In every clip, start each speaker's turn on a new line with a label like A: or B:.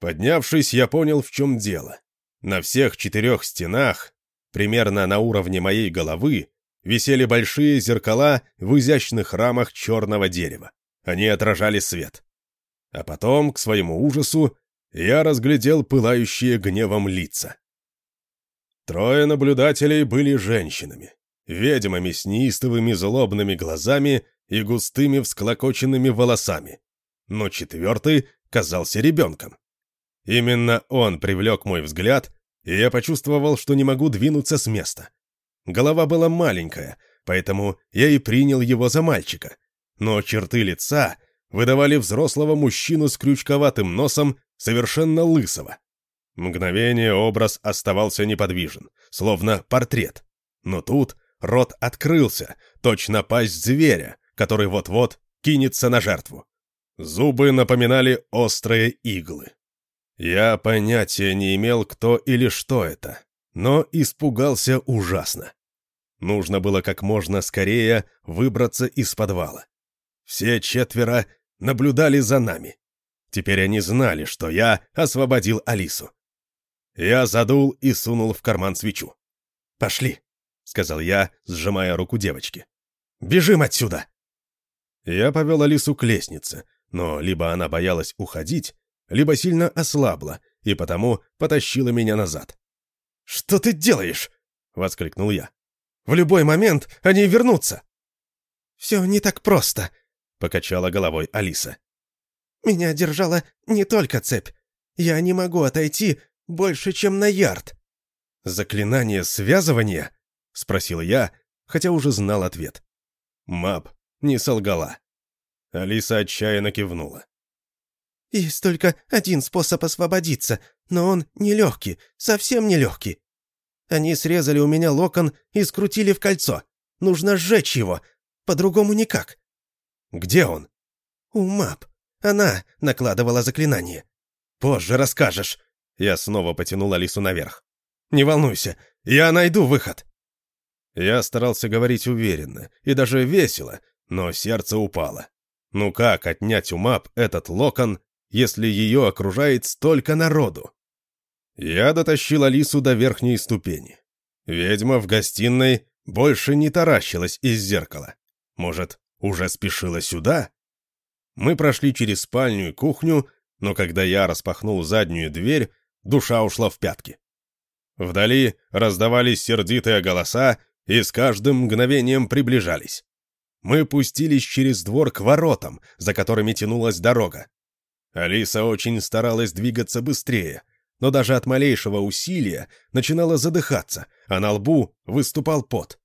A: Поднявшись, я понял, в чем дело. На всех четырех стенах, примерно на уровне моей головы, висели большие зеркала в изящных рамах черного дерева. Они отражали свет. А потом, к своему ужасу, я разглядел пылающие гневом лица. Трое наблюдателей были женщинами, ведьмами с неистовыми злобными глазами и густыми всклокоченными волосами. Но четвертый казался ребенком. Именно он привлек мой взгляд, и я почувствовал, что не могу двинуться с места. Голова была маленькая, поэтому я и принял его за мальчика. Но черты лица выдавали взрослого мужчину с крючковатым носом, совершенно лысого. Мгновение образ оставался неподвижен, словно портрет. Но тут рот открылся, точно пасть зверя, который вот-вот кинется на жертву. Зубы напоминали острые иглы. Я понятия не имел, кто или что это, но испугался ужасно. Нужно было как можно скорее выбраться из подвала. Все четверо наблюдали за нами. Теперь они знали, что я освободил Алису. Я задул и сунул в карман свечу. «Пошли», — сказал я, сжимая руку девочки. «Бежим отсюда!» Я повел Алису к лестнице, но либо она боялась уходить, либо сильно ослабла, и потому потащила меня назад. «Что ты делаешь?» — воскликнул я. «В любой момент они вернутся!» «Все не так просто», — покачала головой Алиса. «Меня держала не только цепь. Я не могу отойти больше, чем на ярд». «Заклинание связывания?» — спросил я, хотя уже знал ответ. Мап не солгала. Алиса отчаянно кивнула.
B: «Есть только один способ освободиться, но он нелегкий, совсем нелегкий. Они срезали у меня локон и скрутили в кольцо. Нужно сжечь его, по-другому никак».
A: «Где он?»
B: «У Мап. Она накладывала заклинание».
A: «Позже расскажешь». Я снова потянул Алису наверх. «Не волнуйся, я найду выход». Я старался говорить уверенно и даже весело, но сердце упало. Ну как отнять у Мап этот локон, если ее окружает столько народу? Я дотащил Алису до верхней ступени. Ведьма в гостиной больше не таращилась из зеркала. Может, уже спешила сюда? Мы прошли через спальню и кухню, но когда я распахнул заднюю дверь, душа ушла в пятки. Вдали раздавались сердитые голоса и с каждым мгновением приближались. Мы пустились через двор к воротам, за которыми тянулась дорога. Алиса очень старалась двигаться быстрее, но даже от малейшего усилия начинала задыхаться, а на лбу выступал пот.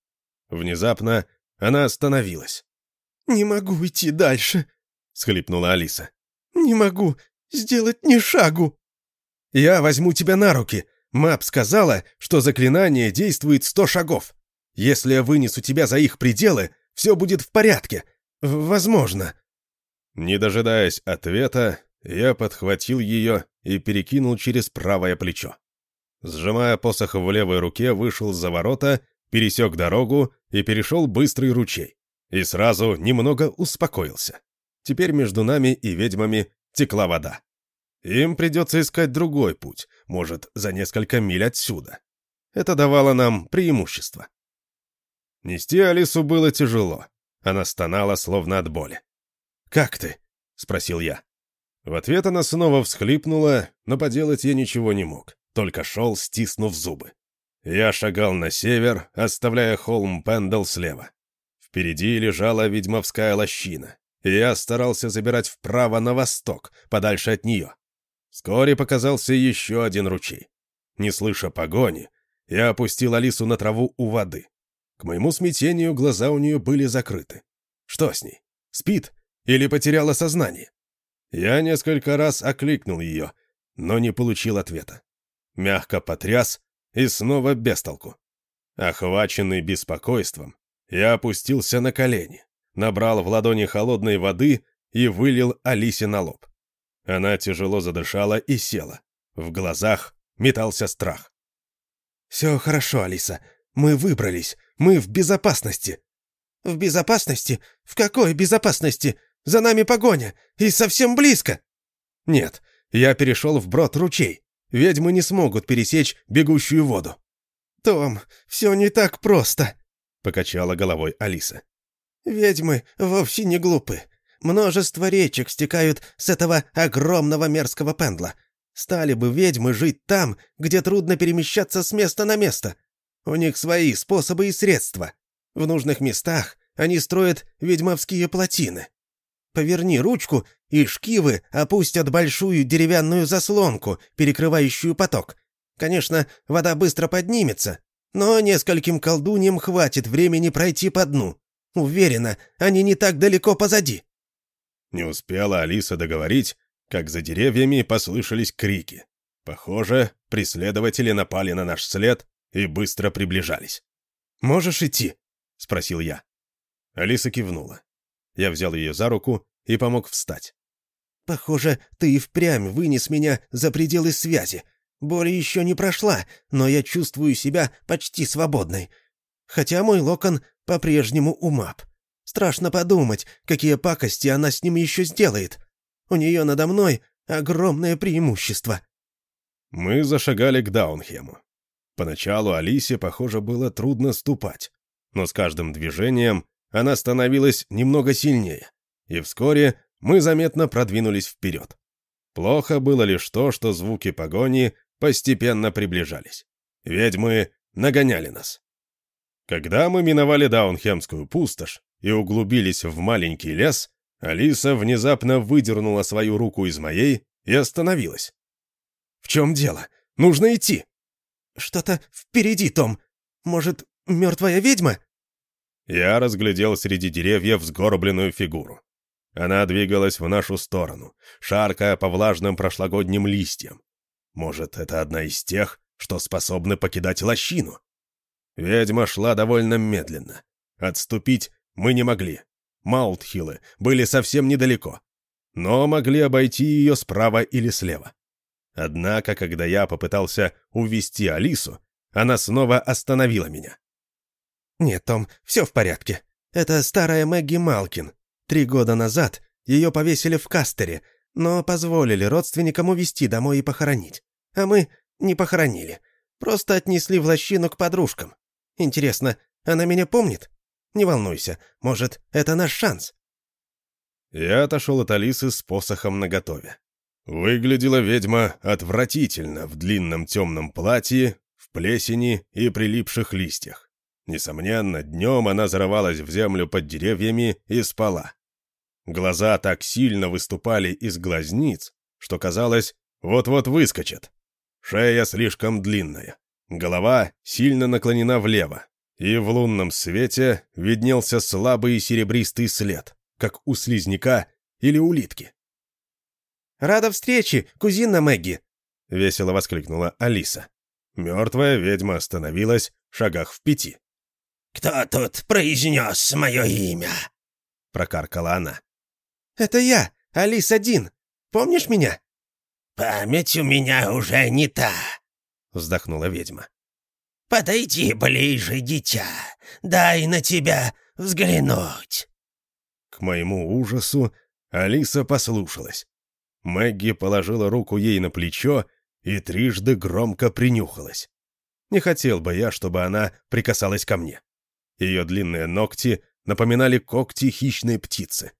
A: Внезапно она остановилась.
B: «Не могу идти дальше», — схлипнула Алиса. «Не могу сделать ни шагу».
A: «Я возьму тебя на руки. Мап сказала, что заклинание действует сто шагов. Если я вынесу тебя за их пределы, все будет в порядке. Возможно». Не дожидаясь ответа, я подхватил ее и перекинул через правое плечо. Сжимая посох в левой руке, вышел за ворота, пересек дорогу и перешел быстрый ручей. И сразу немного успокоился. Теперь между нами и ведьмами текла вода. Им придется искать другой путь, может, за несколько миль отсюда. Это давало нам преимущество. Нести Алису было тяжело. Она стонала, словно от боли. «Как ты?» — спросил я. В ответ она снова всхлипнула, но поделать я ничего не мог, только шел, стиснув зубы. Я шагал на север, оставляя холм Пендл слева. Впереди лежала ведьмовская лощина, и я старался забирать вправо на восток, подальше от нее. Вскоре показался еще один ручей. Не слыша погони, я опустил Алису на траву у воды. К моему смятению глаза у нее были закрыты. Что с ней? Спит? Или потеряла сознание? Я несколько раз окликнул ее, но не получил ответа. Мягко потряс и снова без толку. Охваченный беспокойством, я опустился на колени, набрал в ладони холодной воды и вылил Алисе на лоб. Она тяжело задышала и села. В глазах метался страх. «Все хорошо, Алиса. Мы выбрались. Мы в безопасности».
B: «В безопасности? В какой безопасности? За нами погоня. И совсем близко».
A: «Нет,
B: Я перешел вброд ручей. Ведьмы не смогут пересечь бегущую воду». «Том, все не так просто», — покачала головой Алиса. «Ведьмы вовсе не глупы. Множество речек стекают с этого огромного мерзкого пендла. Стали бы ведьмы жить там, где трудно перемещаться с места на место. У них свои способы и средства. В нужных местах они строят ведьмовские плотины. Поверни ручку, и шкивы опустят большую деревянную заслонку, перекрывающую поток. Конечно, вода быстро поднимется, но нескольким колдуньям хватит времени пройти по дну. Уверена, они не так далеко позади».
A: Не успела Алиса договорить, как за деревьями послышались крики. Похоже, преследователи напали на наш след и быстро приближались.
B: «Можешь идти?» — спросил я.
A: Алиса кивнула. Я взял ее за руку и помог встать.
B: «Похоже, ты и впрямь вынес меня за пределы связи. Боль еще не прошла, но я чувствую себя почти свободной. Хотя мой локон по-прежнему умап. Страшно подумать, какие пакости она с ним еще сделает. У нее надо мной огромное преимущество».
A: Мы зашагали к Даунхему. Поначалу Алисе, похоже, было трудно ступать, но с каждым движением она становилась немного сильнее, и вскоре мы заметно продвинулись вперед. Плохо было лишь то, что звуки погони постепенно приближались. Ведьмы нагоняли нас. Когда мы миновали Даунхемскую пустошь и углубились в маленький лес, Алиса внезапно выдернула свою руку из моей и остановилась.
B: «В чем дело? Нужно идти!» «Что-то впереди, Том. Может, мертвая ведьма?»
A: Я разглядел среди деревьев сгорбленную фигуру. Она двигалась в нашу сторону, шаркая по влажным прошлогодним листьям. Может, это одна из тех, что способны покидать лощину? Ведьма шла довольно медленно. Отступить мы не могли. Маутхиллы были совсем недалеко, но могли обойти ее справа или слева. Однако, когда я попытался увести Алису, она снова остановила меня.
B: «Нет, Том, все в порядке. Это старая Мэгги Малкин. Три года назад ее повесили в Кастере, но позволили родственникам увезти домой и похоронить. А мы не похоронили. Просто отнесли в лощину к подружкам. Интересно, она меня помнит? Не волнуйся, может, это наш шанс».
A: Я отошел от Алисы с посохом наготове. Выглядела ведьма отвратительно в длинном темном платье, в плесени и прилипших листьях. Несомненно, днем она зарывалась в землю под деревьями и спала. Глаза так сильно выступали из глазниц, что казалось, вот-вот выскочат. Шея слишком длинная, голова сильно наклонена влево, и в лунном свете виднелся слабый серебристый след, как у слизняка или улитки.
B: «Рада встрече, кузина Мэгги!»
A: — весело воскликнула Алиса. Мертвая ведьма остановилась в шагах в пяти.
C: «Кто тут произнес мое имя?»
A: — прокаркала она.
B: «Это я, Алиса Дин. Помнишь меня?»
C: «Память у меня уже не та», —
A: вздохнула ведьма.
C: «Подойди ближе, дитя. Дай на тебя взглянуть».
A: К моему ужасу Алиса послушалась. Мэгги положила руку ей на плечо и трижды громко принюхалась. Не хотел бы я, чтобы она прикасалась ко мне. Ее длинные ногти напоминали когти хищной птицы.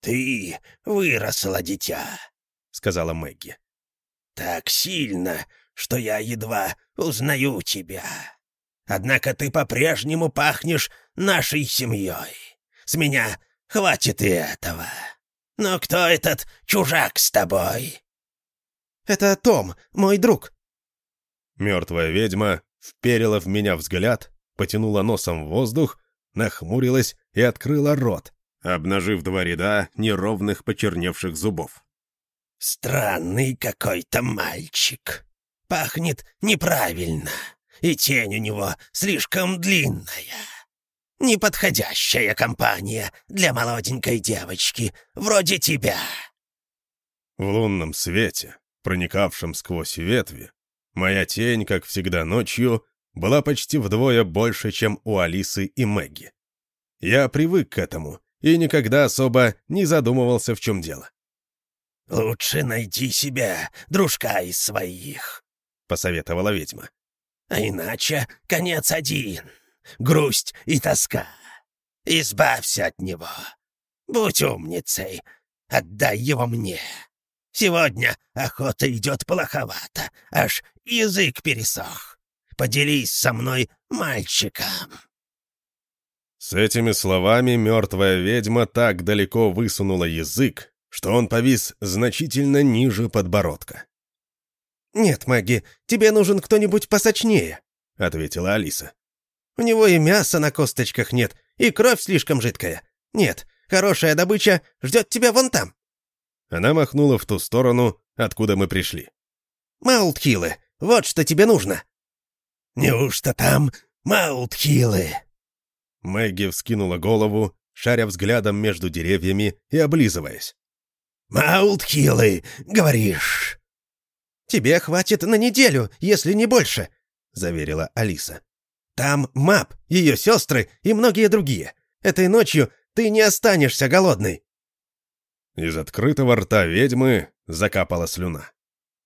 C: «Ты выросла, дитя», — сказала Мэгги. «Так сильно, что я едва узнаю тебя. Однако ты по-прежнему пахнешь нашей семьей. С меня хватит и этого. Но кто этот чужак с тобой?»
B: «Это Том, мой друг».
A: Мертвая ведьма вперила в меня взгляд, потянула носом в воздух, нахмурилась и открыла рот, обнажив два ряда неровных почерневших зубов.
C: «Странный какой-то мальчик. Пахнет неправильно, и тень у него слишком длинная. Неподходящая компания для молоденькой девочки, вроде тебя».
A: В лунном свете, проникавшем сквозь ветви, моя тень, как всегда ночью, была почти вдвое больше, чем у Алисы и Мэгги. Я привык к этому и никогда особо не задумывался, в чем дело.
C: лучше найди себе дружка из своих», — посоветовала ведьма. «А иначе конец один — грусть и тоска. Избавься от него. Будь умницей, отдай его мне. Сегодня охота идет плоховато, аж язык пересох. Поделись со мной мальчиком».
A: С этими словами мертвая ведьма так далеко высунула язык, что он повис значительно ниже подбородка.
B: «Нет, Мэгги, тебе нужен кто-нибудь посочнее», — ответила Алиса. «У него и мяса на косточках нет, и кровь слишком жидкая. Нет, хорошая добыча ждет тебя вон там».
A: Она махнула в ту сторону, откуда мы пришли.
B: «Маултхилы, вот что тебе нужно!»
C: «Неужто там Маултхилы?»
A: Мэгги вскинула голову, шаря взглядом между деревьями и облизываясь.
C: «Маултхилы, говоришь?»
B: «Тебе хватит на неделю, если не больше», — заверила Алиса. «Там Мап, ее сестры и многие другие. Этой ночью ты не останешься голодной».
A: Из открытого рта ведьмы закапала слюна.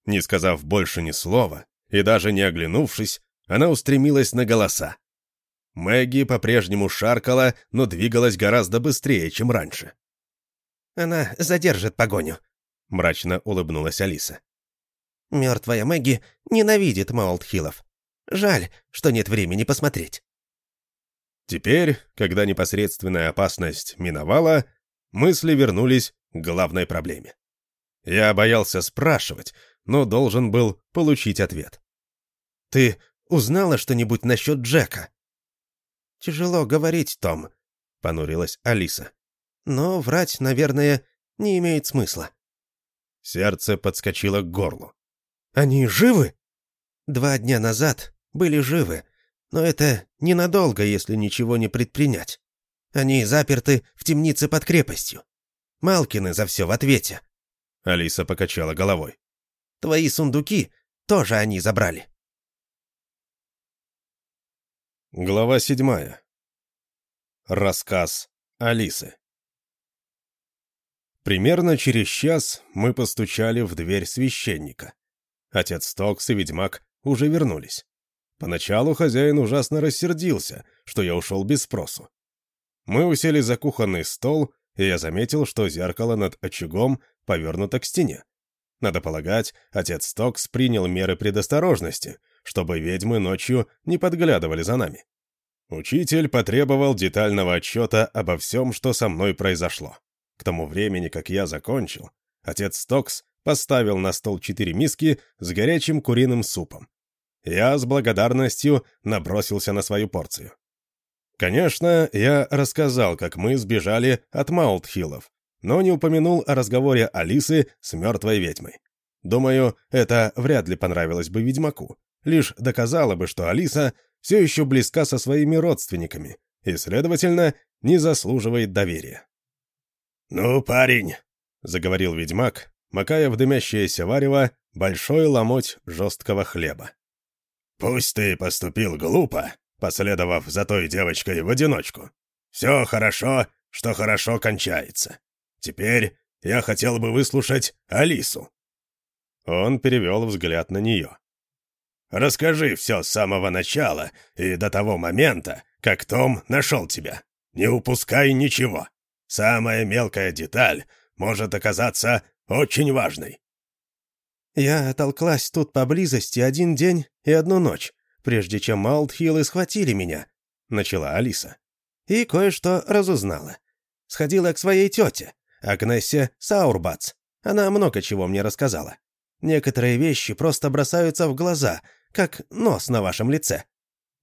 A: Не сказав больше ни слова и даже не оглянувшись, она устремилась на голоса. Мэгги по-прежнему шаркала, но двигалась гораздо быстрее, чем раньше.
B: «Она задержит погоню», — мрачно улыбнулась Алиса. «Мертвая Мэгги ненавидит Маултхиллов. Жаль, что нет времени посмотреть».
A: Теперь, когда непосредственная опасность миновала, мысли вернулись к главной проблеме. Я боялся спрашивать, но должен был получить ответ.
B: «Ты узнала что-нибудь насчет Джека?» «Тяжело говорить, Том», — понурилась Алиса. «Но врать, наверное, не имеет смысла».
A: Сердце подскочило к горлу.
B: «Они живы?» «Два дня назад были живы, но это ненадолго, если ничего не предпринять. Они заперты в темнице под крепостью. Малкины за все в ответе».
A: Алиса покачала головой.
B: «Твои сундуки тоже они забрали».
A: Глава седьмая. Рассказ Алисы. Примерно через час мы постучали в дверь священника. Отец Стокс и ведьмак уже вернулись. Поначалу хозяин ужасно рассердился, что я ушел без спросу. Мы усели за кухонный стол и я заметил, что зеркало над очагом повернуто к стене. Надо полагать, отец Стокс принял меры предосторожности, чтобы ведьмы ночью не подглядывали за нами. Учитель потребовал детального отчета обо всем, что со мной произошло. К тому времени, как я закончил, отец Стокс поставил на стол четыре миски с горячим куриным супом. Я с благодарностью набросился на свою порцию. Конечно, я рассказал, как мы сбежали от Маултхиллов, но не упомянул о разговоре Алисы с мертвой ведьмой. Думаю, это вряд ли понравилось бы ведьмаку. Лишь доказало бы, что Алиса все еще близка со своими родственниками и, следовательно, не заслуживает доверия.
C: «Ну, парень», — заговорил ведьмак, макая в дымящееся варево большой ломоть жесткого хлеба. «Пусть ты поступил глупо, последовав за той девочкой в одиночку. Все хорошо, что хорошо кончается. Теперь я хотел бы выслушать Алису».
A: Он перевел взгляд на нее.
C: «Расскажи все с самого начала и до того момента, как Том нашел тебя. Не упускай ничего. Самая мелкая деталь может оказаться очень важной».
B: «Я толклась тут поблизости один день и одну ночь прежде чем Маултхиллы схватили меня», — начала Алиса. «И кое-что разузнала. Сходила к своей тете, Агнессе Саурбац. Она много чего мне рассказала. Некоторые вещи просто бросаются в глаза, как нос на вашем лице.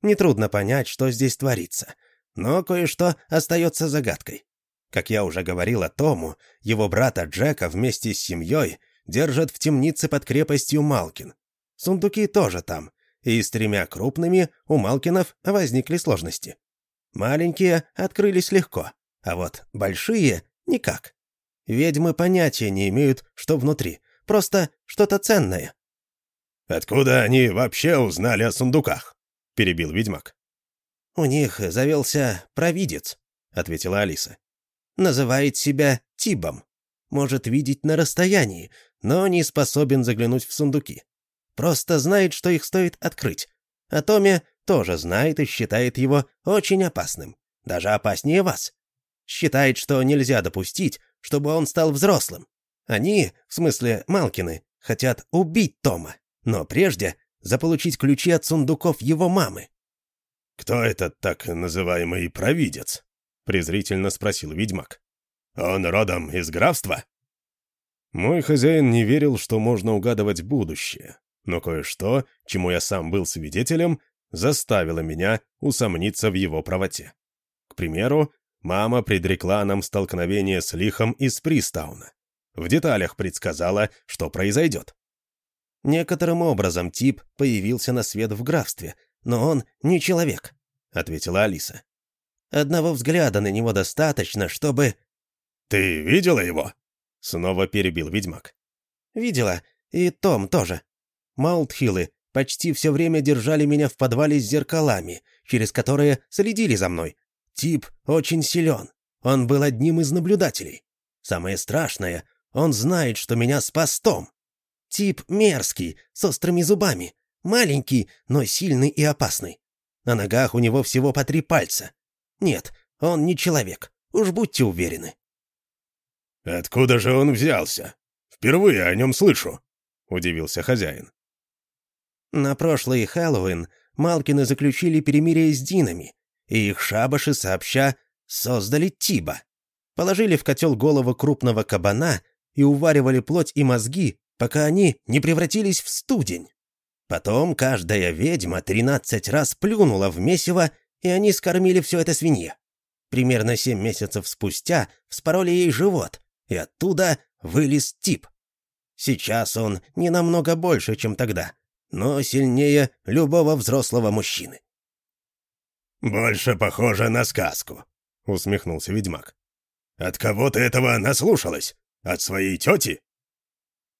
B: Нетрудно понять, что здесь творится, но кое-что остается загадкой. Как я уже говорила Тому, его брата Джека вместе с семьей держат в темнице под крепостью Малкин. Сундуки тоже там, и с тремя крупными у Малкинов возникли сложности. Маленькие открылись легко, а вот большие — никак. Ведьмы понятия не имеют, что внутри, просто что-то ценное.
C: «Откуда они вообще узнали о сундуках?» — перебил ведьмак.
B: «У них завелся провидец», — ответила Алиса. «Называет себя Тибом. может видеть на расстоянии, но не способен заглянуть в сундуки. Просто знает, что их стоит открыть. А Томе тоже знает и считает его очень опасным. Даже опаснее вас. Считает, что нельзя допустить, чтобы он стал взрослым. Они, в смысле Малкины, хотят убить Тома, но прежде заполучить ключи от сундуков его мамы.
A: «Кто этот так называемый провидец?» — презрительно спросил ведьмак. «Он родом из графства?» Мой хозяин не верил, что можно угадывать будущее, но кое-что, чему я сам был свидетелем, заставило меня усомниться в его правоте. К примеру, мама предрекла нам столкновение с Лихом из Пристауна. В деталях предсказала, что произойдет.
B: «Некоторым образом тип появился на свет в графстве, но он не человек», — ответила Алиса. «Одного взгляда на него достаточно, чтобы...»
A: «Ты видела его?» — снова перебил ведьмак.
B: «Видела. И Том тоже. Маултхиллы почти все время держали меня в подвале с зеркалами, через которые следили за мной. Тип очень силен. Он был одним из наблюдателей. Самое страшное, он знает, что меня спас Том. Тип мерзкий, с острыми зубами. Маленький, но сильный и опасный. На ногах у него всего по три пальца. Нет, он не человек. Уж будьте уверены.
A: «Откуда же он взялся? Впервые о нем слышу», — удивился хозяин.
B: На прошлый Хэллоуин Малкины заключили перемирие с Динами, и их шабаши сообща создали Тиба. Положили в котел голову крупного кабана и уваривали плоть и мозги, пока они не превратились в студень. Потом каждая ведьма тринадцать раз плюнула в месиво, и они скормили все это свинье. Примерно семь месяцев спустя вспороли ей живот, и оттуда вылез тип. Сейчас он не намного больше, чем тогда, но сильнее любого взрослого мужчины.
A: «Больше похоже на сказку», — усмехнулся ведьмак. «От кого ты этого наслушалась? От своей тети?»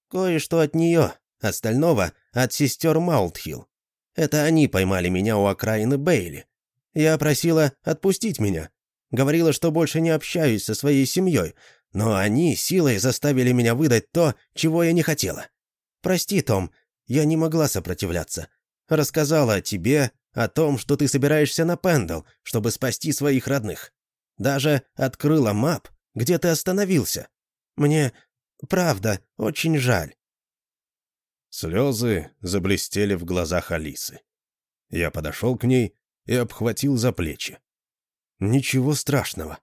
B: «Кое-что от нее, остального — от сестер Маултхилл. Это они поймали меня у окраины Бейли. Я просила отпустить меня. Говорила, что больше не общаюсь со своей семьей, но они силой заставили меня выдать то, чего я не хотела. Прости, Том, я не могла сопротивляться. Рассказала о тебе, о том, что ты собираешься на Пендл, чтобы спасти своих родных. Даже открыла мап, где ты остановился. Мне, правда, очень жаль».
A: Слезы заблестели в глазах Алисы. Я подошел к ней и обхватил за плечи. «Ничего страшного».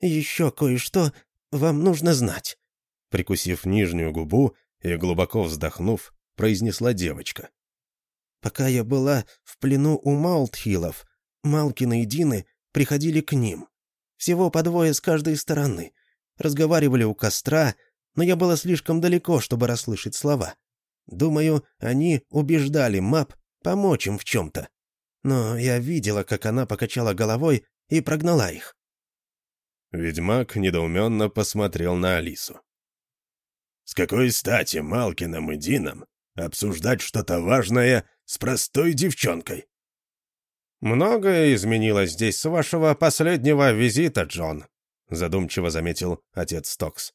B: «Еще кое-что вам нужно знать».
A: Прикусив нижнюю губу и глубоко вздохнув, произнесла девочка.
B: «Пока я была в плену у Маултхилов, Малкины и Дины приходили к ним. Всего по двое с каждой стороны. Разговаривали у костра, но я была слишком далеко, чтобы расслышать слова. Думаю, они убеждали Мап помочь им в чем-то. Но я видела, как она покачала головой и прогнала их.
A: Ведьмак недоуменно посмотрел на Алису. «С какой стати Малкиным и Дином обсуждать что-то важное с простой девчонкой.
D: «Многое изменилось здесь с вашего последнего визита, Джон», задумчиво заметил отец Стокс.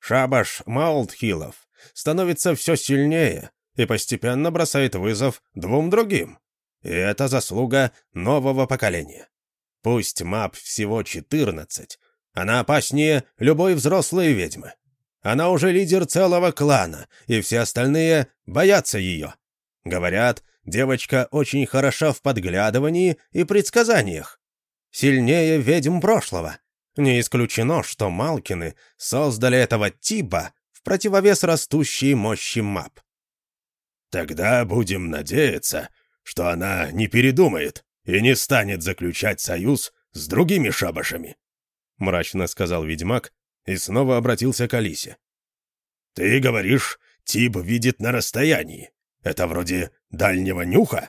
D: «Шабаш Маултхиллов становится все сильнее и постепенно бросает вызов двум другим. И это заслуга нового поколения. Пусть мап всего четырнадцать, она опаснее любой взрослой ведьмы. Она уже лидер целого клана, и все остальные боятся ее. Говорят, девочка очень хороша в подглядывании и предсказаниях. Сильнее ведьм прошлого. Не исключено, что Малкины создали этого типа в противовес растущей мощи мап.
A: Тогда будем надеяться, что она не передумает и не станет заключать союз с другими шабашами, — мрачно сказал ведьмак, и снова обратился к Алисе. «Ты говоришь, Тиб видит на расстоянии. Это вроде дальнего нюха?»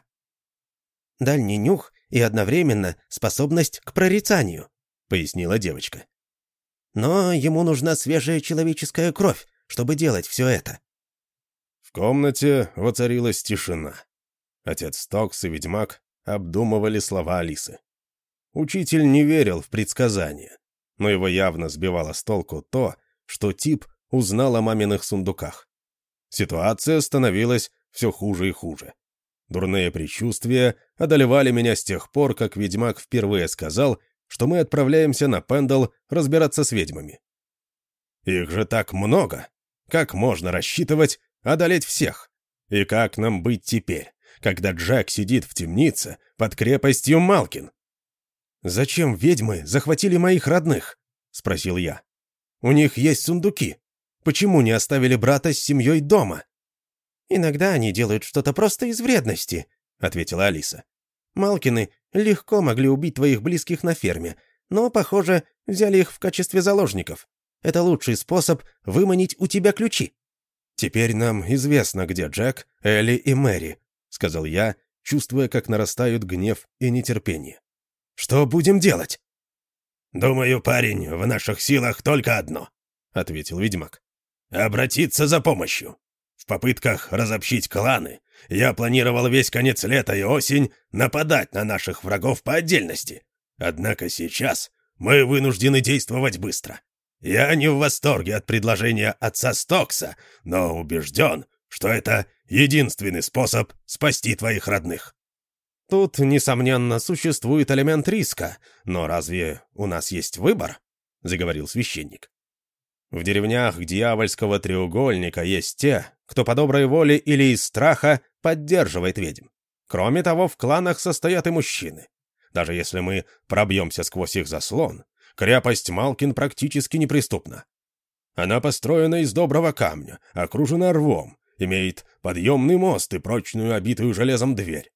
B: «Дальний нюх и одновременно способность к прорицанию», — пояснила девочка. «Но ему нужна свежая человеческая кровь, чтобы делать все это».
A: В комнате воцарилась тишина. Отец Стокс и ведьмак обдумывали слова Алисы. Учитель не верил в предсказания но его явно сбивало с толку то, что тип узнал о маминых сундуках. Ситуация становилась все хуже и хуже. Дурные предчувствия одолевали меня с тех пор, как ведьмак впервые сказал, что мы отправляемся на Пендал разбираться с ведьмами. Их же так много. Как можно рассчитывать одолеть всех? И как нам быть теперь, когда Джек сидит в темнице под крепостью Малкин? «Зачем ведьмы захватили моих родных?» — спросил я. «У них есть сундуки. Почему не оставили брата с семьей дома?»
B: «Иногда они делают что-то просто из вредности», — ответила Алиса. «Малкины легко могли убить твоих близких на ферме, но, похоже, взяли их в качестве заложников. Это лучший способ выманить у тебя ключи».
A: «Теперь нам известно, где Джек, Элли и Мэри», — сказал я, чувствуя, как нарастают гнев и нетерпение. «Что будем делать?»
C: «Думаю, парень, в наших силах только одно», — ответил ведьмак. «Обратиться за помощью. В попытках разобщить кланы я планировал весь конец лета и осень нападать на наших врагов по отдельности. Однако сейчас мы вынуждены действовать быстро. Я не в восторге от предложения отца Стокса, но убежден, что это единственный способ спасти твоих родных.
A: Тут, несомненно, существует элемент риска, но разве у нас есть выбор? — заговорил священник. В деревнях дьявольского треугольника есть те, кто по доброй воле или из страха поддерживает ведьм. Кроме того, в кланах состоят и мужчины. Даже если мы пробьемся сквозь их заслон, крепость Малкин практически неприступна. Она построена из доброго камня, окружена рвом, имеет подъемный мост и прочную, обитую железом дверь.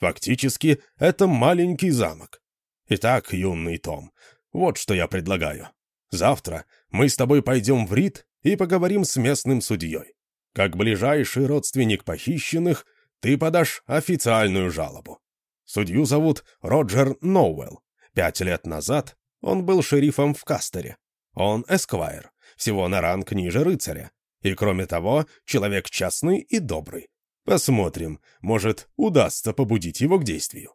A: Фактически, это маленький замок. Итак, юный Том, вот что я предлагаю. Завтра мы с тобой пойдем в Рид и поговорим с местным судьей. Как ближайший родственник похищенных, ты подашь официальную жалобу. Судью зовут Роджер Ноуэлл. Пять лет назад он был шерифом в Кастере. Он эсквайр, всего на ранг ниже рыцаря. И кроме того, человек частный и добрый. Посмотрим, может, удастся побудить его к действию.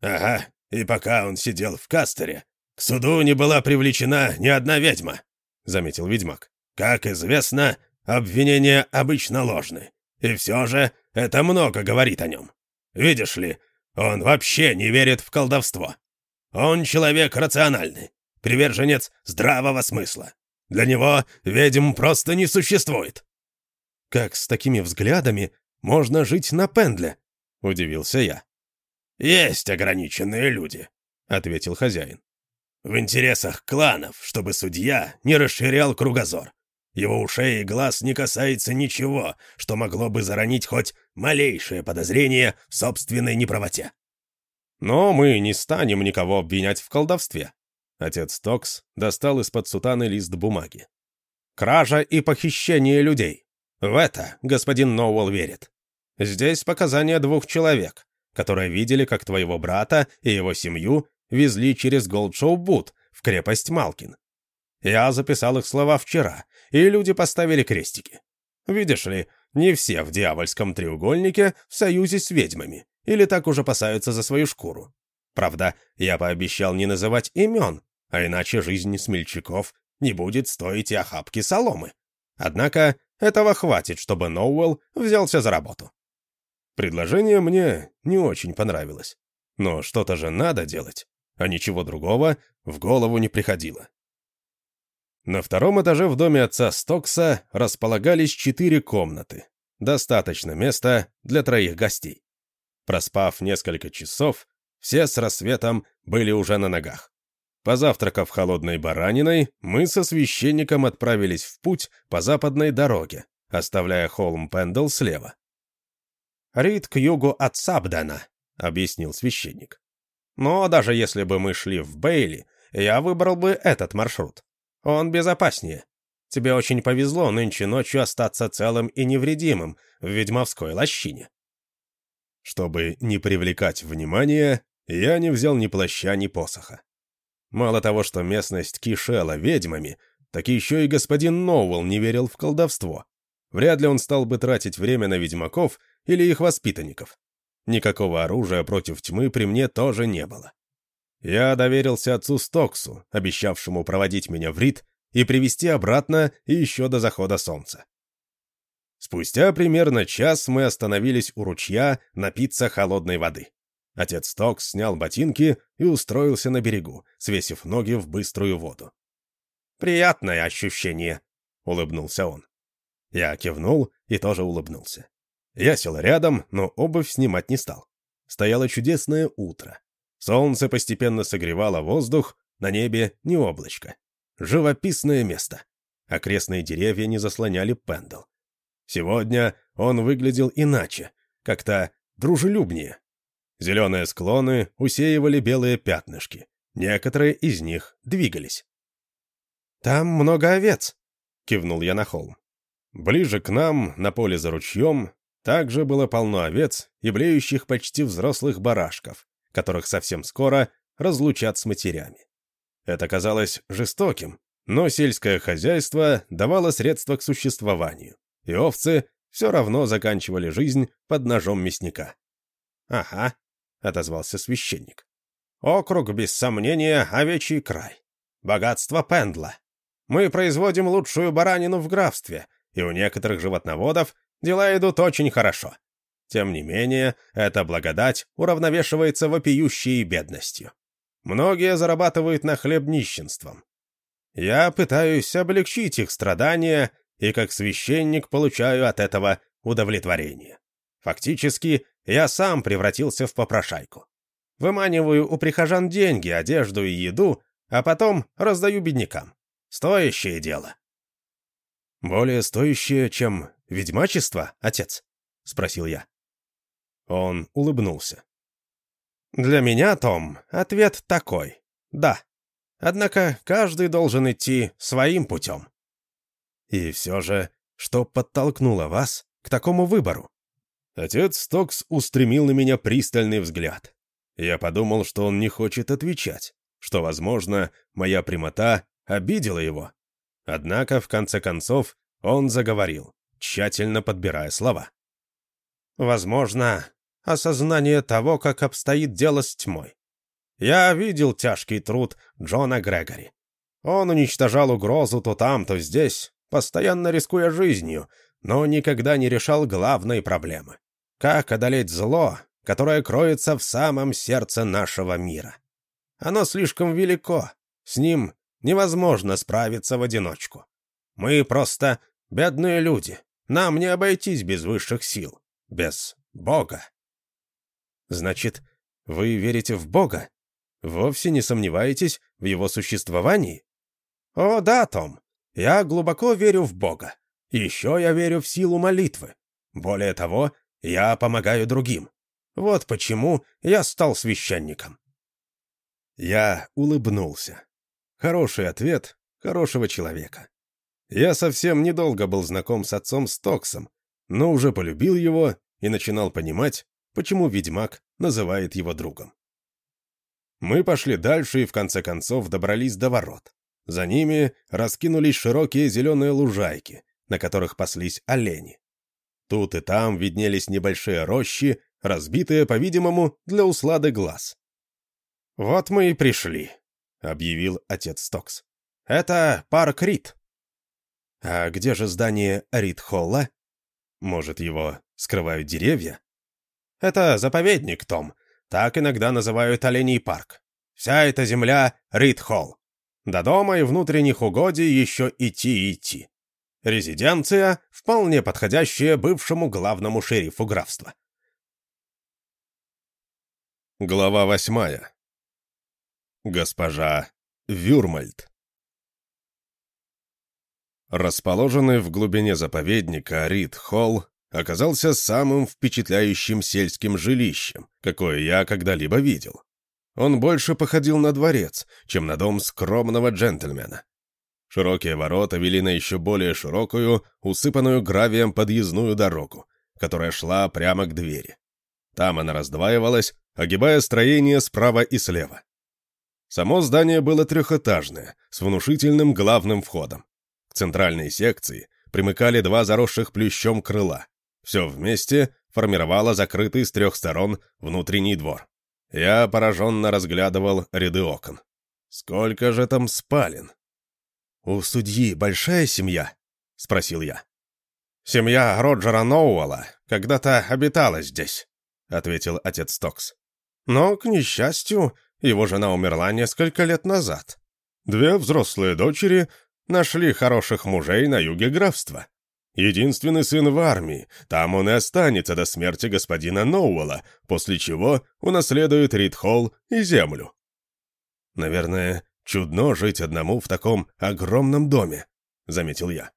C: Ага, и пока он сидел в Кастере, к суду не была привлечена ни одна ведьма, заметил ведьмак. Как известно, обвинения обычно ложны. И все же это много говорит о нем. Видишь ли, он вообще не верит в колдовство. Он человек рациональный, приверженец здравого смысла. Для него ведьм просто не существует.
A: Как с такими взглядами можно жить на пендле?» — удивился я.
C: «Есть ограниченные люди», — ответил хозяин. «В интересах кланов, чтобы судья не расширял кругозор. Его ушей и глаз не касается ничего, что могло бы заронить хоть малейшее подозрение в собственной неправоте».
A: «Но мы не станем никого обвинять в колдовстве». Отец Токс достал из-под сутаны лист бумаги. «Кража и похищение людей. В это господин Ноуэлл верит. Здесь показания двух человек, которые видели, как твоего брата и его семью везли через Голдшоу-Бут в крепость Малкин. Я записал их слова вчера, и люди поставили крестики. Видишь ли, не все в дьявольском треугольнике в союзе с ведьмами, или так уже опасаются за свою шкуру. Правда, я пообещал не называть имен, а иначе жизнь смельчаков не будет стоить и охапки соломы. Однако этого хватит, чтобы Ноуэлл взялся за работу. Предложение мне не очень понравилось. Но что-то же надо делать, а ничего другого в голову не приходило. На втором этаже в доме отца Стокса располагались четыре комнаты. Достаточно места для троих гостей. Проспав несколько часов, все с рассветом были уже на ногах. Позавтракав холодной бараниной, мы со священником отправились в путь по западной дороге, оставляя холм Пендл слева. Рид к югу от Сабдена», — объяснил священник. «Но даже если бы мы шли в Бейли, я выбрал бы этот маршрут. Он безопаснее. Тебе очень повезло нынче ночью остаться целым и невредимым в ведьмовской лощине». Чтобы не привлекать внимания, я не взял ни плаща, ни посоха. Мало того, что местность кишела ведьмами, так еще и господин Ноуэлл не верил в колдовство. Вряд ли он стал бы тратить время на ведьмаков или их воспитанников. Никакого оружия против тьмы при мне тоже не было. Я доверился отцу Стоксу, обещавшему проводить меня в Рид, и привести обратно еще до захода солнца. Спустя примерно час мы остановились у ручья напиться холодной воды. Отец Токс снял ботинки и устроился на берегу, свесив ноги в быструю воду. «Приятное ощущение», — улыбнулся он. Я кивнул и тоже улыбнулся. Я сел рядом, но обувь снимать не стал. Стояло чудесное утро. Солнце постепенно согревало воздух, на небе не облачко. Живописное место. Окрестные деревья не заслоняли Пендл. Сегодня он выглядел иначе, как-то дружелюбнее. Зеленые склоны усеивали белые пятнышки. Некоторые из них двигались. «Там много овец», — кивнул я на холм. Ближе к нам, на поле за ручьем, также было полно овец и блеющих почти взрослых барашков, которых совсем скоро разлучат с матерями. Это казалось жестоким, но сельское хозяйство давало средства к существованию и овцы все равно заканчивали жизнь под ножом мясника. «Ага», — отозвался священник. «Округ, без сомнения, овечий край. Богатство Пендла. Мы производим лучшую баранину в графстве, и у некоторых животноводов дела идут очень хорошо. Тем не менее, эта благодать уравновешивается вопиющей бедностью. Многие зарабатывают на хлеб нищенством. Я пытаюсь облегчить их страдания и как священник получаю от этого удовлетворение. Фактически, я сам превратился в попрошайку. Выманиваю у прихожан деньги, одежду и еду, а потом раздаю беднякам. Стоящее дело. «Более стоящее, чем ведьмачество, отец?» — спросил я. Он улыбнулся. «Для меня, Том, ответ такой. Да. Однако каждый должен идти своим путем. И все же, что подтолкнуло вас к такому выбору? Отец Стокс устремил на меня пристальный взгляд. Я подумал, что он не хочет отвечать, что, возможно, моя прямота обидела его. Однако, в конце концов, он заговорил, тщательно подбирая слова. «Возможно, осознание того, как обстоит дело с тьмой. Я видел тяжкий труд Джона Грегори. Он уничтожал угрозу то там, то здесь, постоянно рискуя жизнью, но никогда не решал главной проблемы. Как одолеть зло, которое кроется в самом сердце нашего мира? Оно слишком велико, с ним невозможно справиться в одиночку. Мы просто бедные люди, нам не обойтись без высших сил, без Бога. Значит, вы верите в Бога? Вовсе не сомневаетесь в его существовании? О, да, Том, я глубоко верю в Бога. Еще я верю в силу молитвы. Более того, я помогаю другим. Вот почему я стал священником». Я улыбнулся. Хороший ответ хорошего человека. Я совсем недолго был знаком с отцом Стоксом, но уже полюбил его и начинал понимать, почему ведьмак называет его другом. Мы пошли дальше и в конце концов добрались до ворот. За ними раскинулись широкие зеленые лужайки, на которых паслись олени. Тут и там виднелись небольшие рощи, разбитые, по-видимому, для услады глаз. «Вот мы и пришли», — объявил отец Стокс. «Это парк Рид». «А где же здание Рид-Холла? Может, его скрывают деревья?» «Это заповедник, Том. Так иногда называют Оленей парк. Вся эта земля — Рид-Холл. До дома и внутренних угодий еще идти-идти. Резиденция, вполне подходящая бывшему главному шерифу графства. Глава восьмая. Госпожа Вюрмальд. Расположенный в глубине заповедника Рид-Холл оказался самым впечатляющим сельским жилищем, какое я когда-либо видел. Он больше походил на дворец, чем на дом скромного джентльмена. Широкие ворота вели на еще более широкую, усыпанную гравием подъездную дорогу, которая шла прямо к двери. Там она раздваивалась, огибая строение справа и слева. Само здание было трехэтажное, с внушительным главным входом. К центральной секции примыкали два заросших плющом крыла. Все вместе формировало закрытый с трех сторон внутренний двор. Я пораженно разглядывал ряды окон. Сколько же там спален? «У судьи большая семья?» — спросил я.
D: «Семья Роджера Ноуэлла когда-то обитала здесь», — ответил отец Токс. «Но, к несчастью, его жена умерла несколько лет назад. Две взрослые дочери нашли хороших мужей на юге графства. Единственный сын в армии, там он и останется до смерти господина Ноуэлла, после чего унаследует Ридхолл и землю».
A: «Наверное, чудно жить одному в таком огромном доме», — заметил я.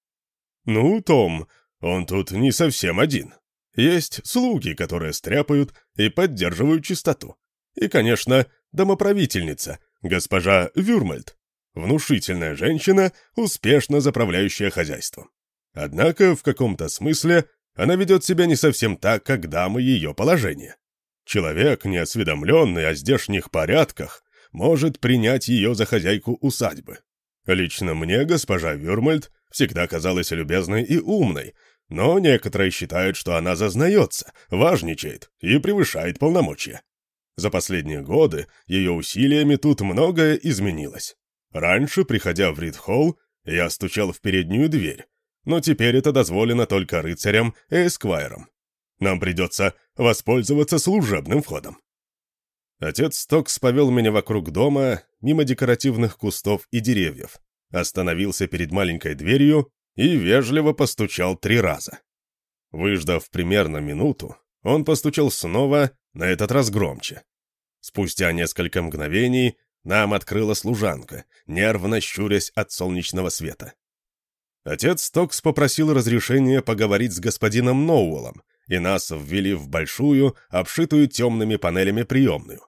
D: «Ну, Том, он тут не совсем один. Есть слуги, которые стряпают и поддерживают чистоту. И, конечно, домоправительница, госпожа Вюрмальд. Внушительная женщина, успешно заправляющая хозяйством. Однако, в каком-то смысле, она ведет себя не совсем так, как дамы ее положения. Человек, неосведомленный о здешних порядках, может принять ее за хозяйку усадьбы. Лично мне госпожа Вюрмальд всегда казалась любезной и умной, но некоторые считают, что она зазнается, важничает и превышает полномочия. За последние годы ее усилиями тут многое изменилось. Раньше, приходя в Ридхолл, я стучал в переднюю дверь, но теперь это дозволено только рыцарям и эсквайрам. Нам придется воспользоваться служебным входом. Отец Стокс повел меня вокруг дома, мимо декоративных кустов и деревьев, остановился перед маленькой дверью и вежливо постучал три раза. Выждав примерно минуту, он постучал снова, на этот раз громче. Спустя несколько мгновений нам открыла служанка, нервно щурясь от солнечного света. Отец Токс попросил разрешения поговорить с господином Ноуэллом, и нас ввели в большую, обшитую темными панелями приемную.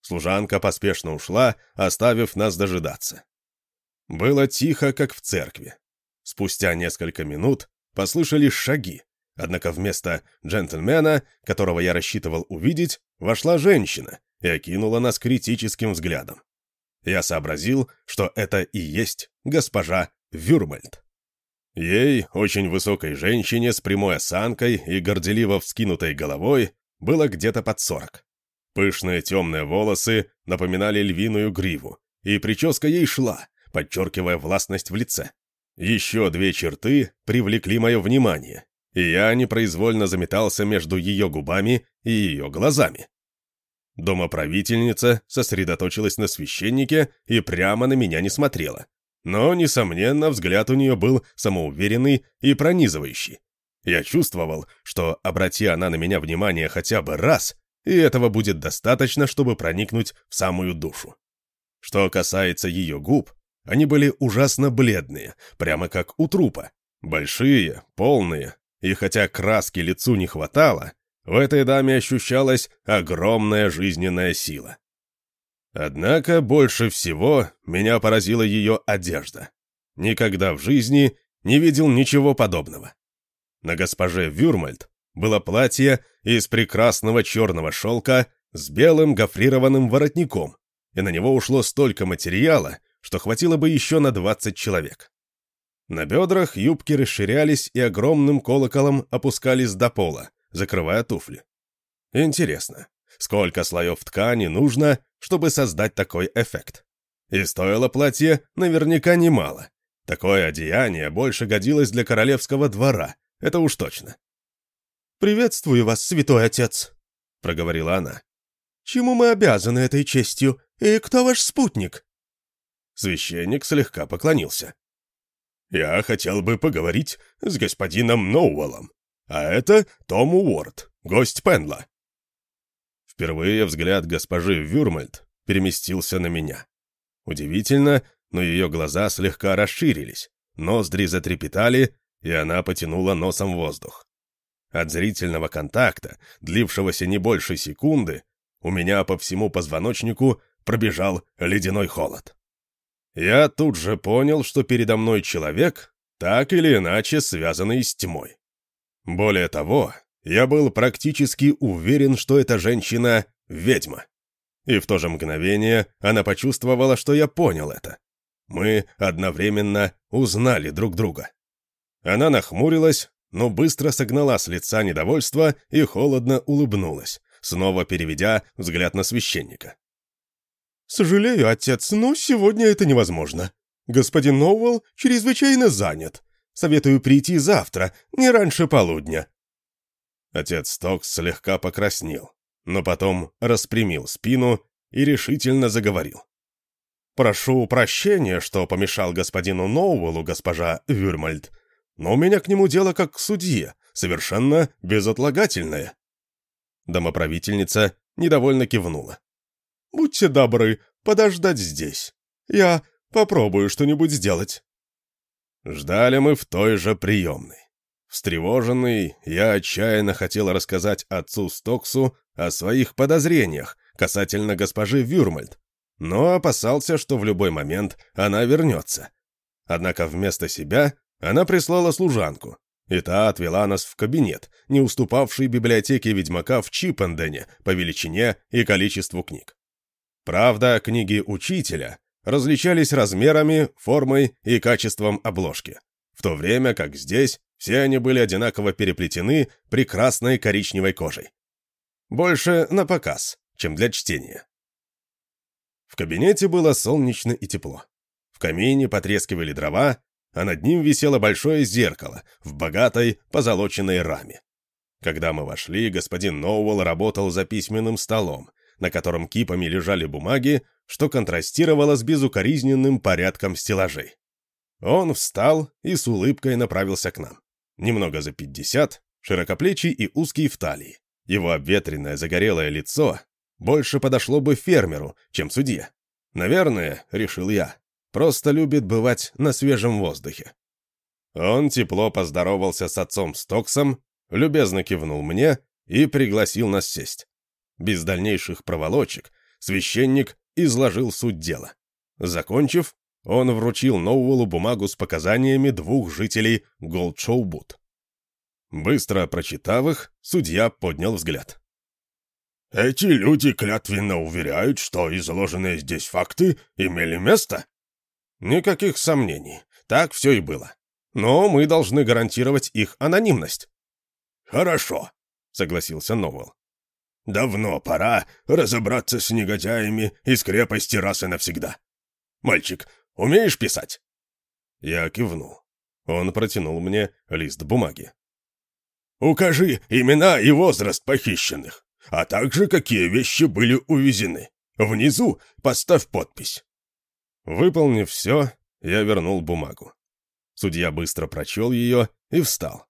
D: Служанка поспешно ушла, оставив нас дожидаться. Было тихо, как в церкви. Спустя несколько минут послышались шаги, однако вместо джентльмена, которого я рассчитывал увидеть, вошла женщина и окинула нас критическим взглядом. Я сообразил, что это и есть госпожа Вюрмальд. Ей, очень высокой женщине с прямой осанкой и горделиво вскинутой головой, было где-то под сорок. Пышные темные волосы напоминали львиную гриву, и прическа ей шла, подчеркивая властность в лице. Еще две черты привлекли мое внимание, и я непроизвольно заметался между ее губами и ее глазами. Домоправительница сосредоточилась на священнике и прямо на меня не смотрела. Но, несомненно, взгляд у нее был самоуверенный и пронизывающий. Я чувствовал, что, обрати она на меня внимание хотя бы раз, и этого будет достаточно, чтобы проникнуть в самую душу. Что касается ее губ, они были ужасно бледные, прямо как у трупа. Большие, полные, и хотя краски лицу не хватало, в этой даме ощущалась огромная жизненная сила. Однако больше всего меня поразила ее одежда. Никогда в жизни не видел ничего подобного. На госпоже Вюрмальд было платье из прекрасного черного шелка с белым гофрированным воротником, и на него ушло столько материала, что хватило бы еще на 20 человек. На бедрах юбки расширялись и огромным колоколом опускались до пола, закрывая туфли. Интересно, сколько слоев ткани нужно, чтобы создать такой эффект? И стоило платье наверняка немало. Такое одеяние больше годилось для королевского двора, это уж точно.
B: «Приветствую вас, святой отец», — проговорила она. «Чему мы обязаны этой честью? И кто ваш спутник?»
D: Священник слегка поклонился. «Я хотел бы поговорить с господином Ноуэллом, а это Том Уорд, гость Пенла». Впервые взгляд госпожи Вюрмальд переместился на меня. Удивительно, но ее глаза слегка расширились, ноздри затрепетали, и она потянула носом воздух. От зрительного контакта, длившегося не больше секунды, у меня по всему позвоночнику пробежал ледяной холод. Я тут же понял, что передо мной человек, так или иначе связанный с тьмой. Более того, я был практически уверен, что эта женщина — ведьма. И в то же мгновение она почувствовала, что я понял это. Мы одновременно узнали друг друга. Она нахмурилась, но быстро согнала с лица недовольство и холодно улыбнулась, снова переведя взгляд на священника.
B: «Сожалею, отец, но сегодня это невозможно»,
A: Господин Ноуэлл чрезвычайно занят. Советую прийти завтра, не раньше полудня». Отец Стокс слегка покраснел, но потом распрямил спину и решительно заговорил. «Прошу прощения, что помешал господину Ноуэллу, госпожа Вюрмальд, но у меня к нему дело как к судье, совершенно безотлагательное». Домоправительница недовольно кивнула. «Будьте добры, подождать здесь. Я попробую что-нибудь сделать». Ждали мы в той же приемной. Встревоженный, я отчаянно хотел рассказать отцу Стоксу о своих подозрениях касательно госпожи Вюрмальд, но опасался, что в любой момент она вернется. Однако вместо себя она прислала служанку, и та отвела нас в кабинет, не уступавший библиотеке ведьмака в Чипендене по величине и количеству книг. Правда, книги учителя различались размерами, формой и качеством обложки, в то время как здесь все они были одинаково переплетены прекрасной коричневой кожей. Больше на показ, чем для чтения. В кабинете было солнечно и тепло. В камине потрескивали дрова, а над ним висело большое зеркало в богатой позолоченной раме. Когда мы вошли, господин Ноуэлл работал за письменным столом, на котором кипами лежали бумаги, что контрастировало с безукоризненным порядком стеллажей. Он встал и с улыбкой направился к нам. Немного за пятьдесят, широкоплечий и узкий в талии. Его обветренное загорелое лицо больше подошло бы фермеру, чем судье. Наверное, решил я, просто любит бывать на свежем воздухе. Он тепло поздоровался с отцом Стоксом, любезно кивнул мне и пригласил нас сесть. Без дальнейших проволочек священник изложил суть дела. Закончив, он вручил Ноуэллу бумагу с показаниями двух жителей Голдшоубут. Быстро прочитав их, судья поднял взгляд.
C: «Эти люди клятвенно уверяют, что изложенные здесь факты имели место?»
A: «Никаких сомнений. Так все и было. Но мы должны гарантировать их анонимность».
C: «Хорошо», — согласился Новелл. «Давно пора разобраться с негодяями из крепости раз и навсегда. Мальчик, умеешь писать?»
A: Я кивнул. Он протянул мне лист бумаги.
C: «Укажи имена и возраст похищенных, а также какие вещи были увезены. Внизу поставь подпись».
A: Выполнив все, я вернул бумагу. Судья быстро прочел ее и встал.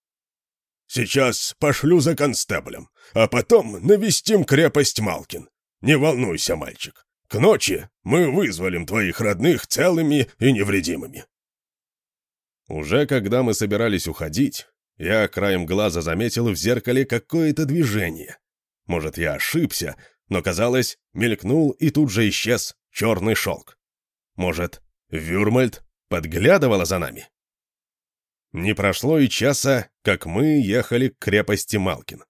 C: «Сейчас пошлю за констеблем, а потом навестим крепость Малкин. Не волнуйся, мальчик. К ночи мы вызволим твоих родных целыми и невредимыми».
A: Уже когда мы собирались уходить, я краем глаза заметил в зеркале какое-то движение. Может, я ошибся, но, казалось, мелькнул и тут же исчез черный шелк. Может, Вюрмальд подглядывала за нами? Не прошло и часа, как мы ехали к крепости Малкин.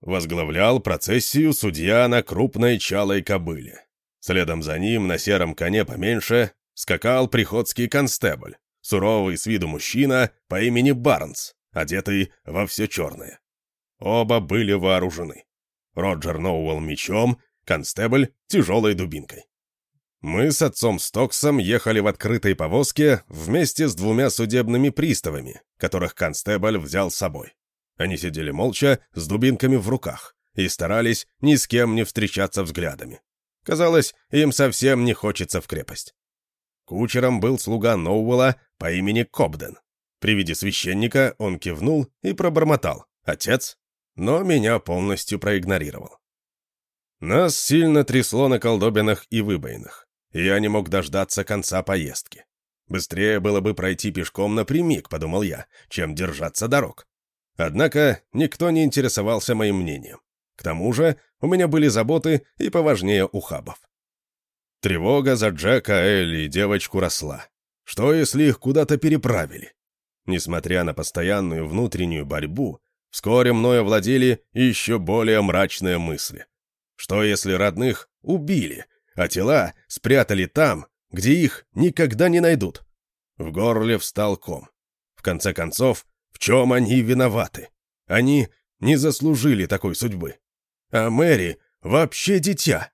A: Возглавлял процессию судья на крупной чалой кобыле. Следом за ним, на сером коне поменьше, скакал приходский констебль, суровый с виду мужчина по имени Барнс, одетый во все черное. Оба были вооружены. Роджер Ноуэлл мечом, констебль тяжелой дубинкой. Мы с отцом Стоксом ехали в открытой повозке вместе с двумя судебными приставами, которых констебль взял с собой. Они сидели молча, с дубинками в руках, и старались ни с кем не встречаться взглядами. Казалось, им совсем не хочется в крепость. Кучером был слуга Ноуэлла по имени Кобден. При виде священника он кивнул и пробормотал «Отец?», но меня полностью проигнорировал. Нас сильно трясло на колдобинах и выбоинах. Я не мог дождаться конца поездки. Быстрее было бы пройти пешком напрямик, подумал я, чем держаться дорог. Однако никто не интересовался моим мнением. К тому же у меня были заботы и поважнее ухабов. Тревога за Джека, Элли и девочку росла. Что, если их куда-то переправили? Несмотря на постоянную внутреннюю борьбу, вскоре мною овладели еще более мрачные мысли. Что, если родных убили, а тела спрятали там, где их никогда не найдут? В горле встал ком. В конце концов, в чем они виноваты? Они не заслужили такой судьбы. А Мэри вообще дитя.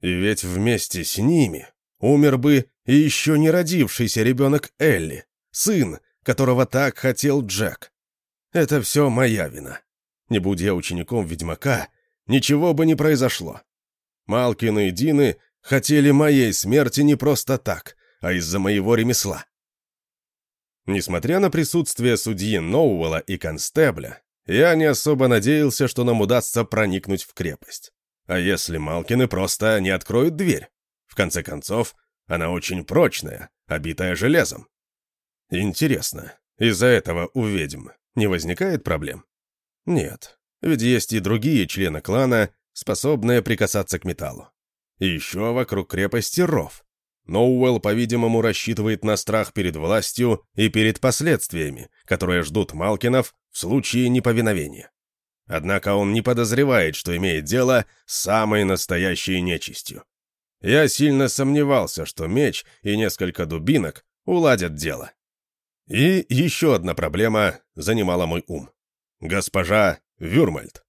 A: И ведь вместе с ними умер бы И еще не родившийся ребенок Элли, сын, которого так хотел Джек. Это все моя вина. Не будь я учеником ведьмака, ничего бы не произошло. Малкин и Дины хотели моей смерти не просто так, а из-за моего ремесла. Несмотря на присутствие судьи Ноуэлла и констебля, я не особо надеялся, что нам удастся проникнуть в крепость. А если Малкины просто не откроют дверь? В конце концов, она очень прочная, обитая железом. Интересно, из-за этого у ведьм не возникает проблем? Нет, ведь есть и другие члены клана, способные прикасаться к металлу. И еще вокруг крепости ров. Ноуэлл, по-видимому, рассчитывает на страх перед властью и перед последствиями, которые ждут Малкинов в случае неповиновения. Однако он не подозревает, что имеет дело с самой настоящей нечистью. Я сильно сомневался, что меч и несколько дубинок уладят дело. И еще одна проблема занимала мой ум. Госпожа Вюрмальд.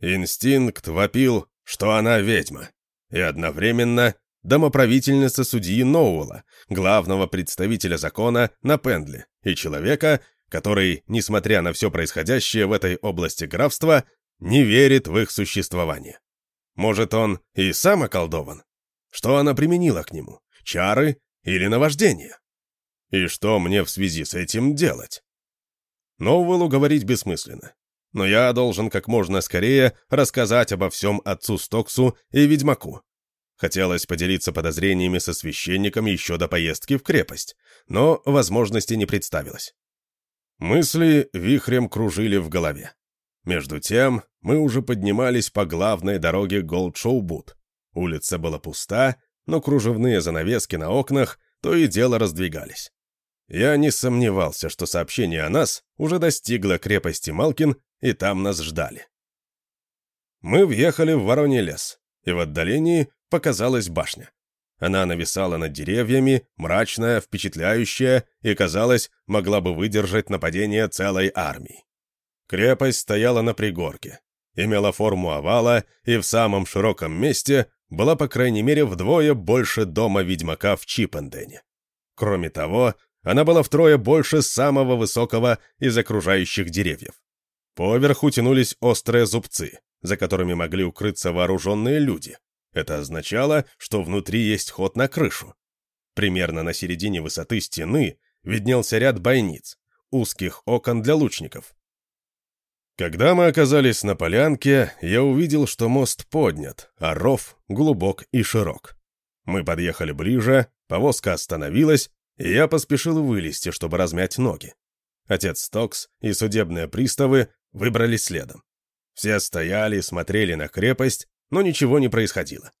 A: Инстинкт вопил, что она ведьма, и одновременно домоправительница судьи Ноуэлла, главного представителя закона на Пендле, и человека, который, несмотря на все происходящее в этой области графства, не верит в их существование. Может, он и сам околдован? Что она применила к нему? Чары или наваждение? И что мне в связи с этим делать? Ноуэллу говорить бессмысленно. Но я должен как можно скорее рассказать обо всем отцу Стоксу и ведьмаку, Хотелось поделиться подозрениями со священником еще до поездки в крепость, но возможности не представилось. Мысли вихрем кружили в голове. Между тем, мы уже поднимались по главной дороге Голдшоу-Бут. Улица была пуста, но кружевные занавески на окнах то и дело раздвигались. Я не сомневался, что сообщение о нас уже достигло крепости Малкин, и там нас ждали. Мы въехали в Вороний лес, и в отдалении показалась башня. Она нависала над деревьями, мрачная, впечатляющая, и, казалось, могла бы выдержать нападение целой армии. Крепость стояла на пригорке, имела форму овала и в самом широком месте была, по крайней мере, вдвое больше дома ведьмака в Чипендене. Кроме того, она была втрое больше самого высокого из окружающих деревьев. Поверху тянулись острые зубцы, за которыми могли укрыться вооруженные люди. Это означало, что внутри есть ход на крышу. Примерно на середине высоты стены виднелся ряд бойниц, узких окон для лучников. Когда мы оказались на полянке, я увидел, что мост поднят, а ров глубок и широк. Мы подъехали ближе, повозка остановилась, и я поспешил вылезти, чтобы размять ноги. Отец Стокс и судебные приставы выбрались следом. Все стояли, смотрели на крепость, но ничего не происходило.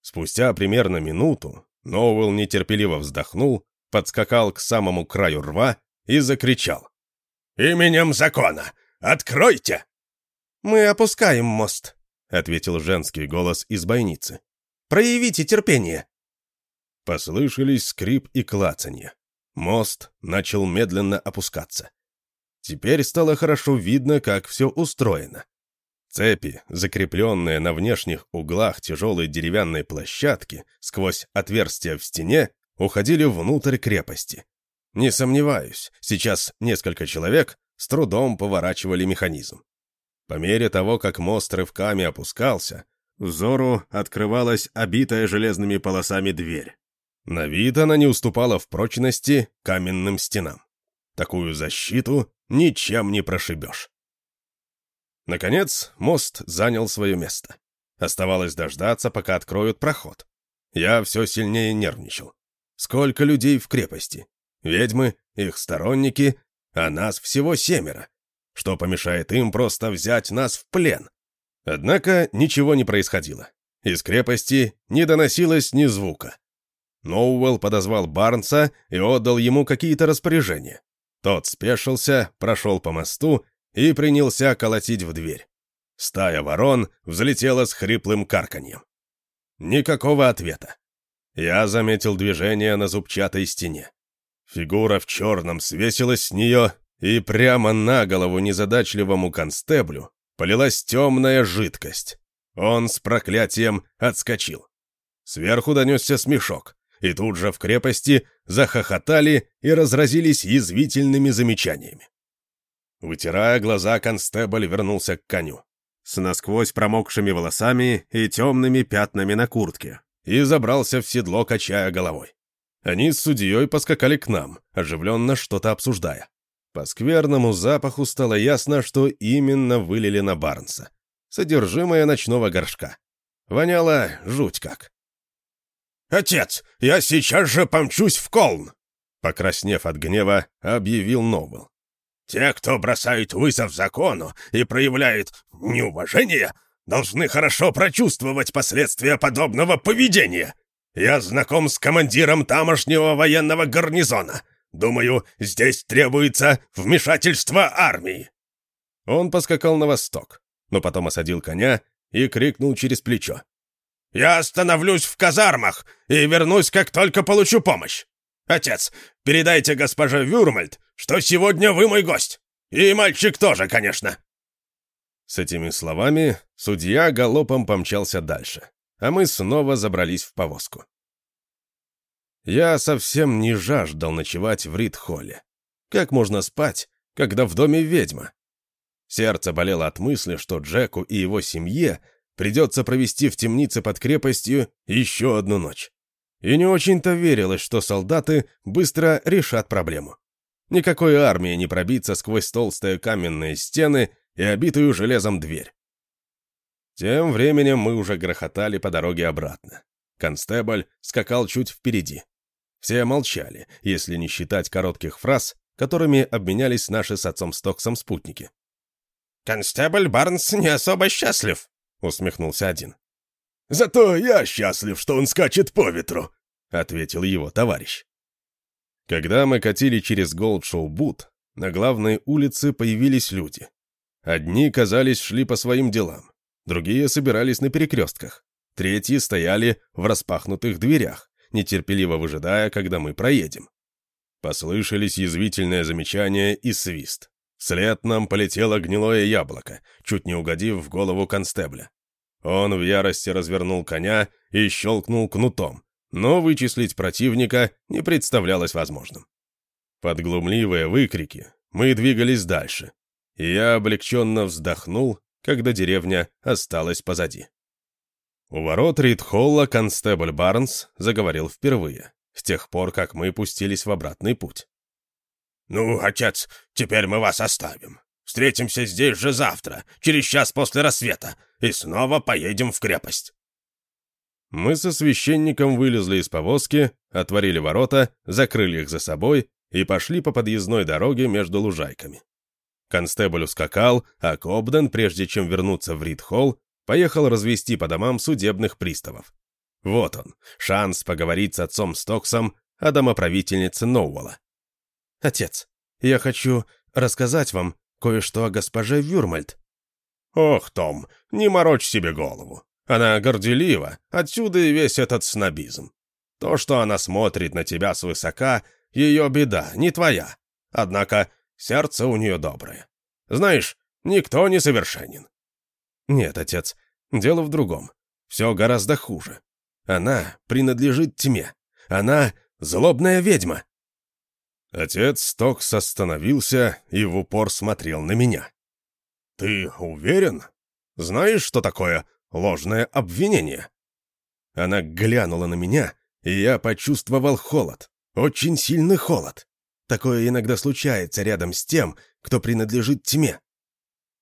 A: Спустя примерно минуту Ноуэлл нетерпеливо вздохнул, подскакал к самому краю рва и закричал. «Именем закона! Откройте!»
B: «Мы опускаем мост», — ответил женский голос из бойницы. «Проявите терпение».
A: Послышались скрип и клацанье. Мост начал медленно опускаться. Теперь стало хорошо видно, как все устроено. Цепи, закрепленные на внешних углах тяжелой деревянной площадки сквозь отверстия в стене, уходили внутрь крепости. Не сомневаюсь, сейчас несколько человек с трудом поворачивали механизм. По мере того, как мост рывками опускался, взору открывалась обитая железными полосами дверь. На вид она не уступала в прочности каменным стенам. Такую защиту ничем не прошибешь. Наконец, мост занял свое место. Оставалось дождаться, пока откроют проход. Я все сильнее нервничал. Сколько людей в крепости? Ведьмы, их сторонники, а нас всего семеро. Что помешает им просто взять нас в плен? Однако ничего не происходило. Из крепости не доносилось ни звука. Ноуэлл подозвал Барнса и отдал ему какие-то распоряжения. Тот спешился, прошел по мосту и принялся колотить в дверь. Стая ворон взлетела с хриплым карканьем. Никакого ответа. Я заметил движение на зубчатой стене. Фигура в черном свесилась с нее, и прямо на голову незадачливому констеблю полилась темная жидкость. Он с проклятием отскочил. Сверху донесся смешок, и тут же в крепости захохотали и разразились язвительными замечаниями. Вытирая глаза, констебль вернулся к коню. С насквозь промокшими волосами и темными пятнами на куртке. И забрался в седло, качая головой. Они с судьей поскакали к нам, оживленно что-то обсуждая. По скверному запаху стало ясно, что именно вылили на Барнса. Содержимое ночного горшка. Воняло жуть как.
C: «Отец, я сейчас же помчусь в Колн!»
A: Покраснев от гнева, объявил Новел.
C: «Те, кто бросает вызов закону и проявляет неуважение, должны хорошо прочувствовать последствия подобного поведения. Я знаком с командиром тамошнего военного гарнизона. Думаю, здесь требуется вмешательство армии».
A: Он поскакал на восток, но потом осадил коня и крикнул через плечо.
C: Я остановлюсь в казармах и вернусь, как только получу помощь. Отец, передайте госпоже Вюрмальд, что сегодня вы мой гость. И мальчик тоже, конечно».
A: С этими словами судья галопом помчался дальше, а мы снова забрались в повозку. Я совсем не жаждал ночевать в Рид-холле. Как можно спать, когда в доме ведьма? Сердце болело от мысли, что Джеку и его семье придется провести в темнице под крепостью еще одну ночь. И не очень-то верилось, что солдаты быстро решат проблему. Никакой армии не пробиться сквозь толстые каменные стены и обитую железом дверь. Тем временем мы уже грохотали по дороге обратно. Констебль скакал чуть впереди. Все молчали, если не считать коротких фраз, которыми обменялись наши с отцом Стоксом спутники.
C: «Констебль Барнс не особо счастлив»,
A: усмехнулся один.
C: «Зато я счастлив, что он скачет по ветру», —
A: ответил его товарищ. Когда мы катили через Голдшоу-Бут, на главной улице появились люди. Одни, казались, шли по своим делам, другие собирались на перекрестках, третьи стояли в распахнутых дверях, нетерпеливо выжидая, когда мы проедем. Послышались язвительные замечания и свист. Вслед нам полетело гнилое яблоко, чуть не угодив в голову констебля. Он в ярости развернул коня и щелкнул кнутом, но вычислить противника не представлялось возможным. Под глумливые выкрики мы двигались дальше, и я облегченно вздохнул, когда деревня осталась позади. У ворот Ридхолла констебль Барнс заговорил впервые, с тех пор, как мы пустились в обратный путь.
C: «Ну, отец, теперь мы вас оставим. Встретимся здесь же завтра, через час после рассвета, и снова поедем в крепость».
A: Мы со священником вылезли из повозки, отворили ворота, закрыли их за собой и пошли по подъездной дороге между лужайками. Констебль ускакал, а Кобден, прежде чем вернуться в Рид-холл, поехал развести по домам судебных приставов. Вот он, шанс поговорить с отцом Стоксом о домоправительнице Ноуэлла. «Отец, я хочу рассказать вам кое-что о госпоже Вюрмальд».
C: «Ох, Том, не морочь себе голову. Она горделива, отсюда и весь этот снобизм. То, что она смотрит на тебя свысока, ее беда, не твоя. Однако сердце у нее доброе. Знаешь, никто не совершенен».
A: «Нет, отец, дело в другом. Все гораздо хуже. Она принадлежит тьме. Она злобная ведьма». Отец Стокс остановился и в упор смотрел на меня.
C: «Ты уверен? Знаешь, что такое ложное обвинение?»
A: Она глянула на меня, и я почувствовал холод. Очень сильный холод. Такое иногда случается рядом с тем, кто принадлежит тьме.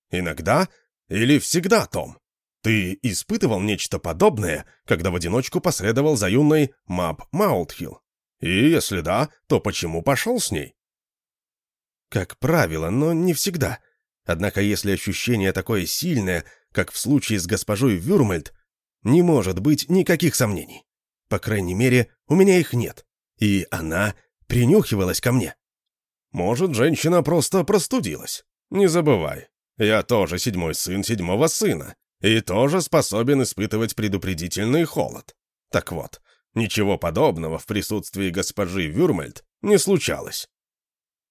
C: «Иногда или всегда, Том? Ты испытывал нечто подобное, когда в одиночку последовал за юной Маб Маутхилл?» И если да, то почему пошел с ней?
A: Как правило, но не всегда. Однако если ощущение такое сильное, как в случае с госпожой Вюрмальд, не может быть никаких сомнений. По крайней мере, у меня их нет. И она принюхивалась ко мне.
C: Может, женщина просто простудилась. Не забывай, я тоже седьмой сын седьмого сына, и тоже способен испытывать предупредительный холод. Так вот, Ничего подобного в присутствии госпожи Вюрмельд не случалось.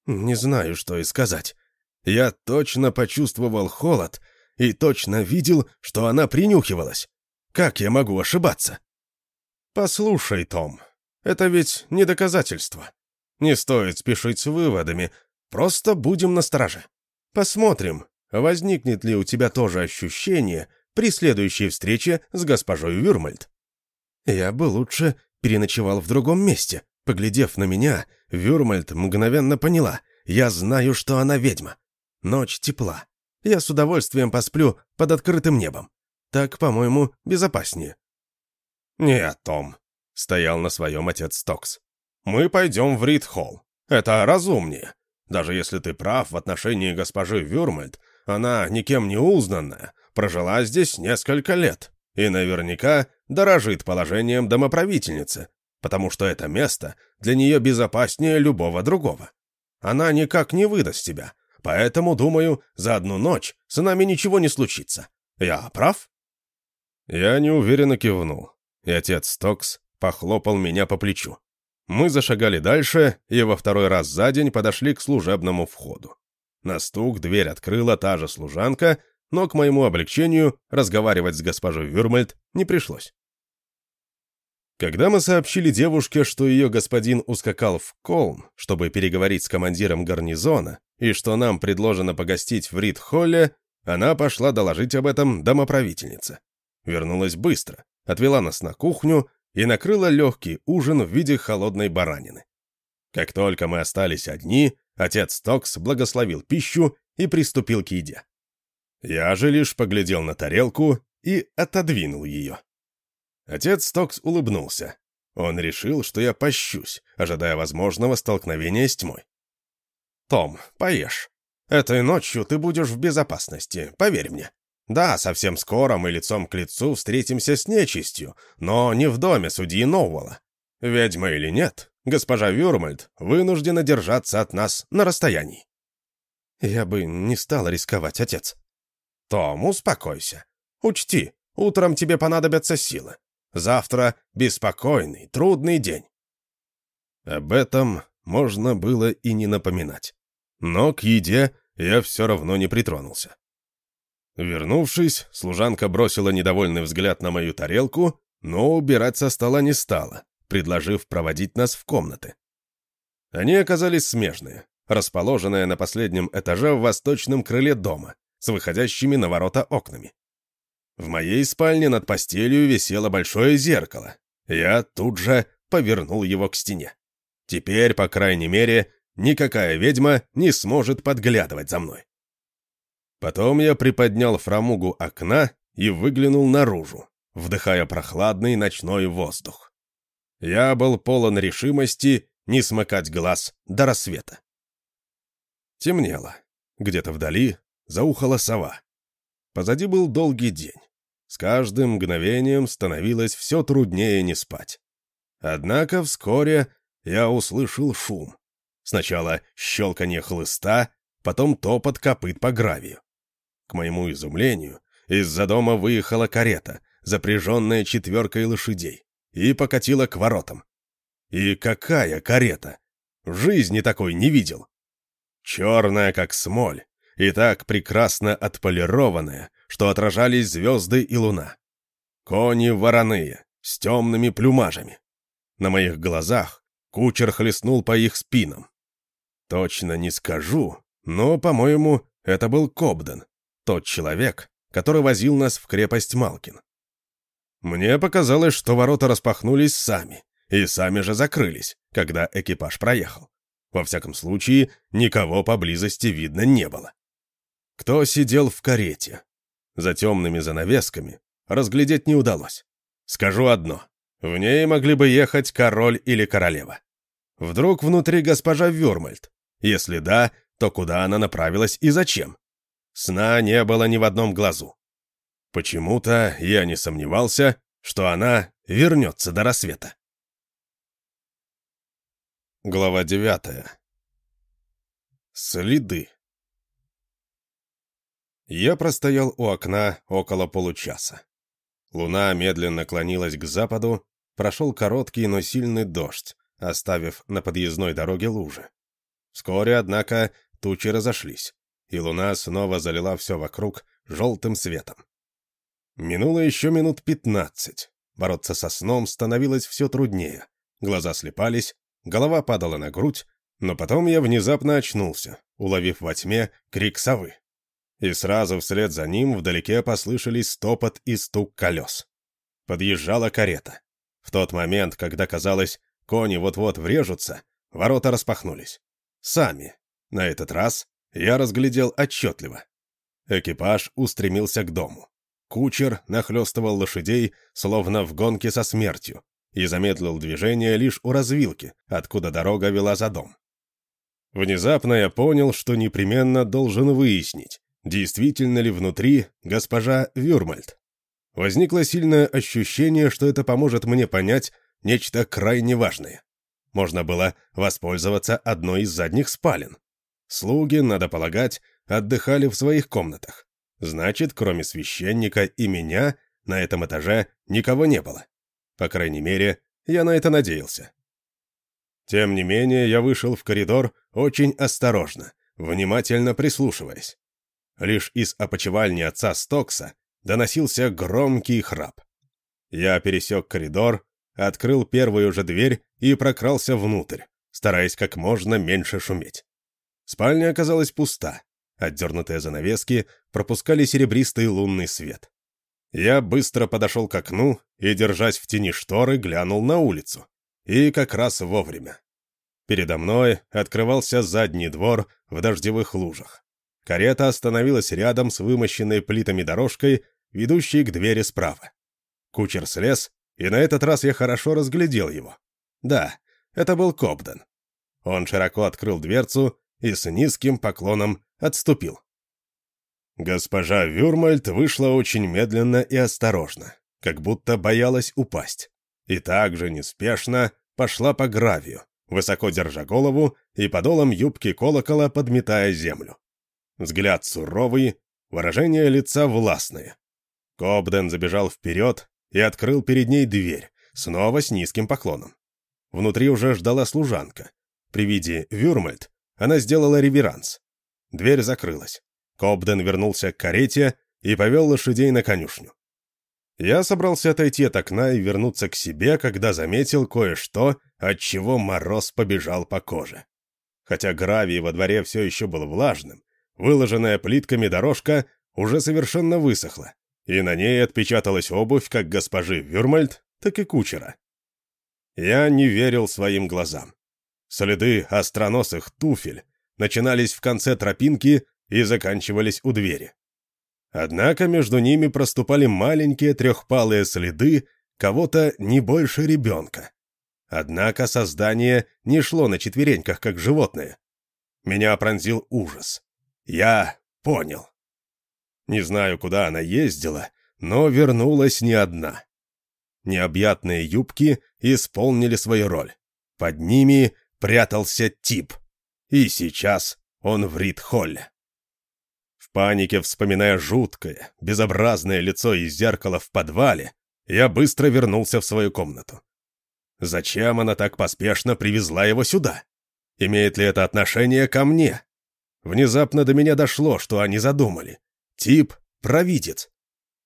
A: Не знаю, что и сказать. Я точно почувствовал холод и точно видел, что она принюхивалась. Как я могу ошибаться?
C: Послушай, Том,
A: Это ведь не доказательство. Не стоит спешить с выводами, просто будем настороже. Посмотрим, возникнет ли у тебя тоже ощущение при следующей встрече с госпожой Вюрмальд. Я бы лучше переночевал в другом месте. Поглядев на меня, Вюрмальд мгновенно поняла, я знаю, что она ведьма. Ночь тепла. Я с удовольствием посплю под открытым небом. Так, по-моему, безопаснее. «Нет, Том», — стоял на своем отец Стокс. «Мы пойдем в Рид-Холл. Это разумнее. Даже если ты прав в отношении госпожи Вюрмальд, она никем не узнанная, прожила здесь несколько лет и наверняка дорожит положением домоправительницы, потому что это место для нее безопаснее любого другого. Она никак не выдаст тебя, поэтому, думаю, за одну ночь с нами ничего не случится. Я прав?» Я неуверенно кивнул, и отец Стокс похлопал меня по плечу. Мы зашагали дальше и во второй раз за день подошли к служебному входу. На стук дверь открыла та же служанка, но, к моему облегчению, разговаривать с госпожой Вюрмальд не пришлось. Когда мы сообщили девушке, что ее господин ускакал в Колм, чтобы переговорить с командиром гарнизона, и что нам предложено погостить в Рид-Холле, она пошла доложить об этом домоправительнице. Вернулась быстро, отвела нас на кухню и накрыла легкий ужин в виде холодной баранины. Как только мы остались одни, отец Токс благословил пищу и приступил к еде. Я же лишь поглядел на тарелку и отодвинул ее. Отец Токс улыбнулся. Он решил, что я пощусь, ожидая возможного столкновения с тьмой. «Том, поешь. Этой ночью ты будешь в безопасности, поверь мне. Да, совсем скоро мы лицом к лицу встретимся с нечистью, но не в доме судьи Ноуэлла. Ведьма или нет, госпожа Вюрмальд вынуждена держаться от нас на расстоянии. Я бы не стал рисковать, отец. Том, успокойся. Учти, утром тебе понадобятся силы. Завтра беспокойный, трудный день. Об этом можно было и не напоминать. Но к еде я все равно не притронулся. Вернувшись, служанка бросила недовольный взгляд на мою тарелку, но убирать со стола не стала, предложив проводить нас в комнаты. Они оказались смежные, расположенные на последнем этаже в восточном крыле дома, с выходящими на ворота окнами. В моей спальне над постелью висело большое зеркало. Я тут же повернул его к стене. Теперь, по крайней мере, никакая ведьма не сможет подглядывать за мной. Потом я приподнял фрамугу окна и выглянул наружу, вдыхая прохладный ночной воздух. Я был полон решимости не смыкать глаз до рассвета. Темнело. Где-то вдали заухала сова. Позади был долгий день. С каждым мгновением становилось все труднее не спать. Однако вскоре я услышал шум. Сначала щелканье хлыста, потом топот копыт по гравию. К моему изумлению, из-за дома выехала карета, запряженная четверкой лошадей, и покатила к воротам. И какая карета! В жизни такой не видел. Черная, как смоль, и так прекрасно отполированная, что отражались звезды и луна. Кони вороные, с темными плюмажами. На моих глазах кучер хлестнул по их спинам. Точно не скажу, но, по-моему, это был Кобден, тот человек, который возил нас в крепость Малкин. Мне показалось, что ворота распахнулись сами, и сами же закрылись, когда экипаж проехал. Во всяком случае, никого поблизости видно не было. Кто сидел в карете? За темными занавесками разглядеть не удалось. Скажу одно. В ней могли бы ехать король или королева. Вдруг внутри госпожа Вюрмальд? Если да, то куда она направилась и зачем? Сна не было ни в одном глазу. Почему-то я не сомневался, что она вернется до рассвета. Глава девятая. Следы. Я простоял у окна около получаса. Луна медленно клонилась к западу, прошел короткий, но сильный дождь, оставив на подъездной дороге лужи. Вскоре, однако, тучи разошлись и луна снова залила все вокруг желтым светом. Минуло еще минут пятнадцать. Бороться со сном становилось все труднее, глаза слепались, голова падала на грудь, но потом я внезапно очнулся, уловив во тьме крик совы. И сразу вслед за ним вдалеке послышались стопот и стук колес. Подъезжала карета. В тот момент, когда казалось, кони вот-вот врежутся, ворота распахнулись. Сами. На этот раз я разглядел отчетливо. Экипаж устремился к дому. Кучер нахлестывал лошадей, словно в гонке со смертью, и замедлил движение лишь у развилки, откуда дорога вела за дом. Внезапно я понял, что непременно должен выяснить, действительно ли внутри госпожа Вюрмальд. Возникло сильное ощущение, что это поможет мне понять нечто крайне важное. Можно было воспользоваться одной из задних спален. Слуги, надо полагать, отдыхали в своих комнатах. Значит, кроме священника и меня, на этом этаже никого не было. По крайней мере, я на это надеялся. Тем не менее, я вышел в коридор очень осторожно, внимательно прислушиваясь. Лишь из опочивальни отца Стокса доносился громкий храп. Я пересек коридор, открыл первую же дверь и прокрался внутрь, стараясь как можно меньше шуметь. Спальня оказалась пуста, Отдернутые занавески пропускали серебристый лунный свет. Я быстро подошел к окну и, держась в тени шторы, глянул на улицу. И как раз вовремя. Передо мной открывался задний двор в дождевых лужах. Карета остановилась рядом с вымощенной плитами дорожкой, ведущей к двери справа. Кучер слез, и на этот раз я хорошо разглядел его. Да, это был Кобден. Он широко открыл дверцу и с низким поклоном отступил. Госпожа Вюрмальд вышла очень медленно и осторожно, как будто боялась упасть, и также неспешно пошла по гравию, высоко держа голову и подолом юбки колокола подметая землю. Взгляд суровый, выражение лица властное. Кобден забежал вперед и открыл перед ней дверь, снова с низким поклоном. Внутри уже ждала служанка. При виде Вюрмальд она сделала реверанс. Дверь закрылась. Кобден вернулся к карете и повел лошадей на конюшню. Я собрался отойти от окна и вернуться к себе, когда заметил кое-что, от чего мороз побежал по коже. Хотя гравий во дворе все еще был влажным, выложенная плитками дорожка уже совершенно высохла, и на ней отпечаталась обувь как госпожи Вюрмальд, так и кучера. Я не верил своим глазам. Следы остроносых туфель начинались в конце тропинки и заканчивались у двери. Однако между ними проступали маленькие трехпалые следы кого-то не больше ребенка. Однако создание не шло на четвереньках, как животное. Меня пронзил ужас. Я понял. Не знаю, куда она ездила, но вернулась не одна. Необъятные юбки исполнили свою роль. Под ними прятался тип. И сейчас он в Рид-Холле. В панике, вспоминая жуткое, безобразное лицо из зеркала в подвале, я быстро вернулся в свою комнату. Зачем она так поспешно привезла его сюда? Имеет ли это отношение ко мне? Внезапно до меня дошло, что они задумали. Тип — провидец.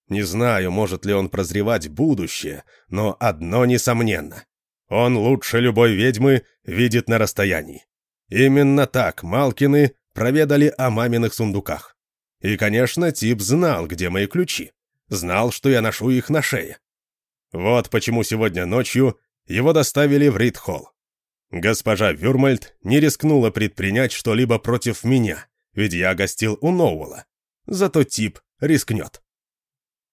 A: Не знаю, может ли он прозревать будущее, но одно несомненно. Он лучше любой ведьмы видит на расстоянии. Именно так Малкины проведали о маминых сундуках. И, конечно, тип знал, где мои ключи. Знал, что я ношу их на шее. Вот почему сегодня ночью его доставили в Рид-Холл. Госпожа Вюрмальд не рискнула предпринять что-либо против меня, ведь я гостил у Ноуэлла. Зато тип рискнет.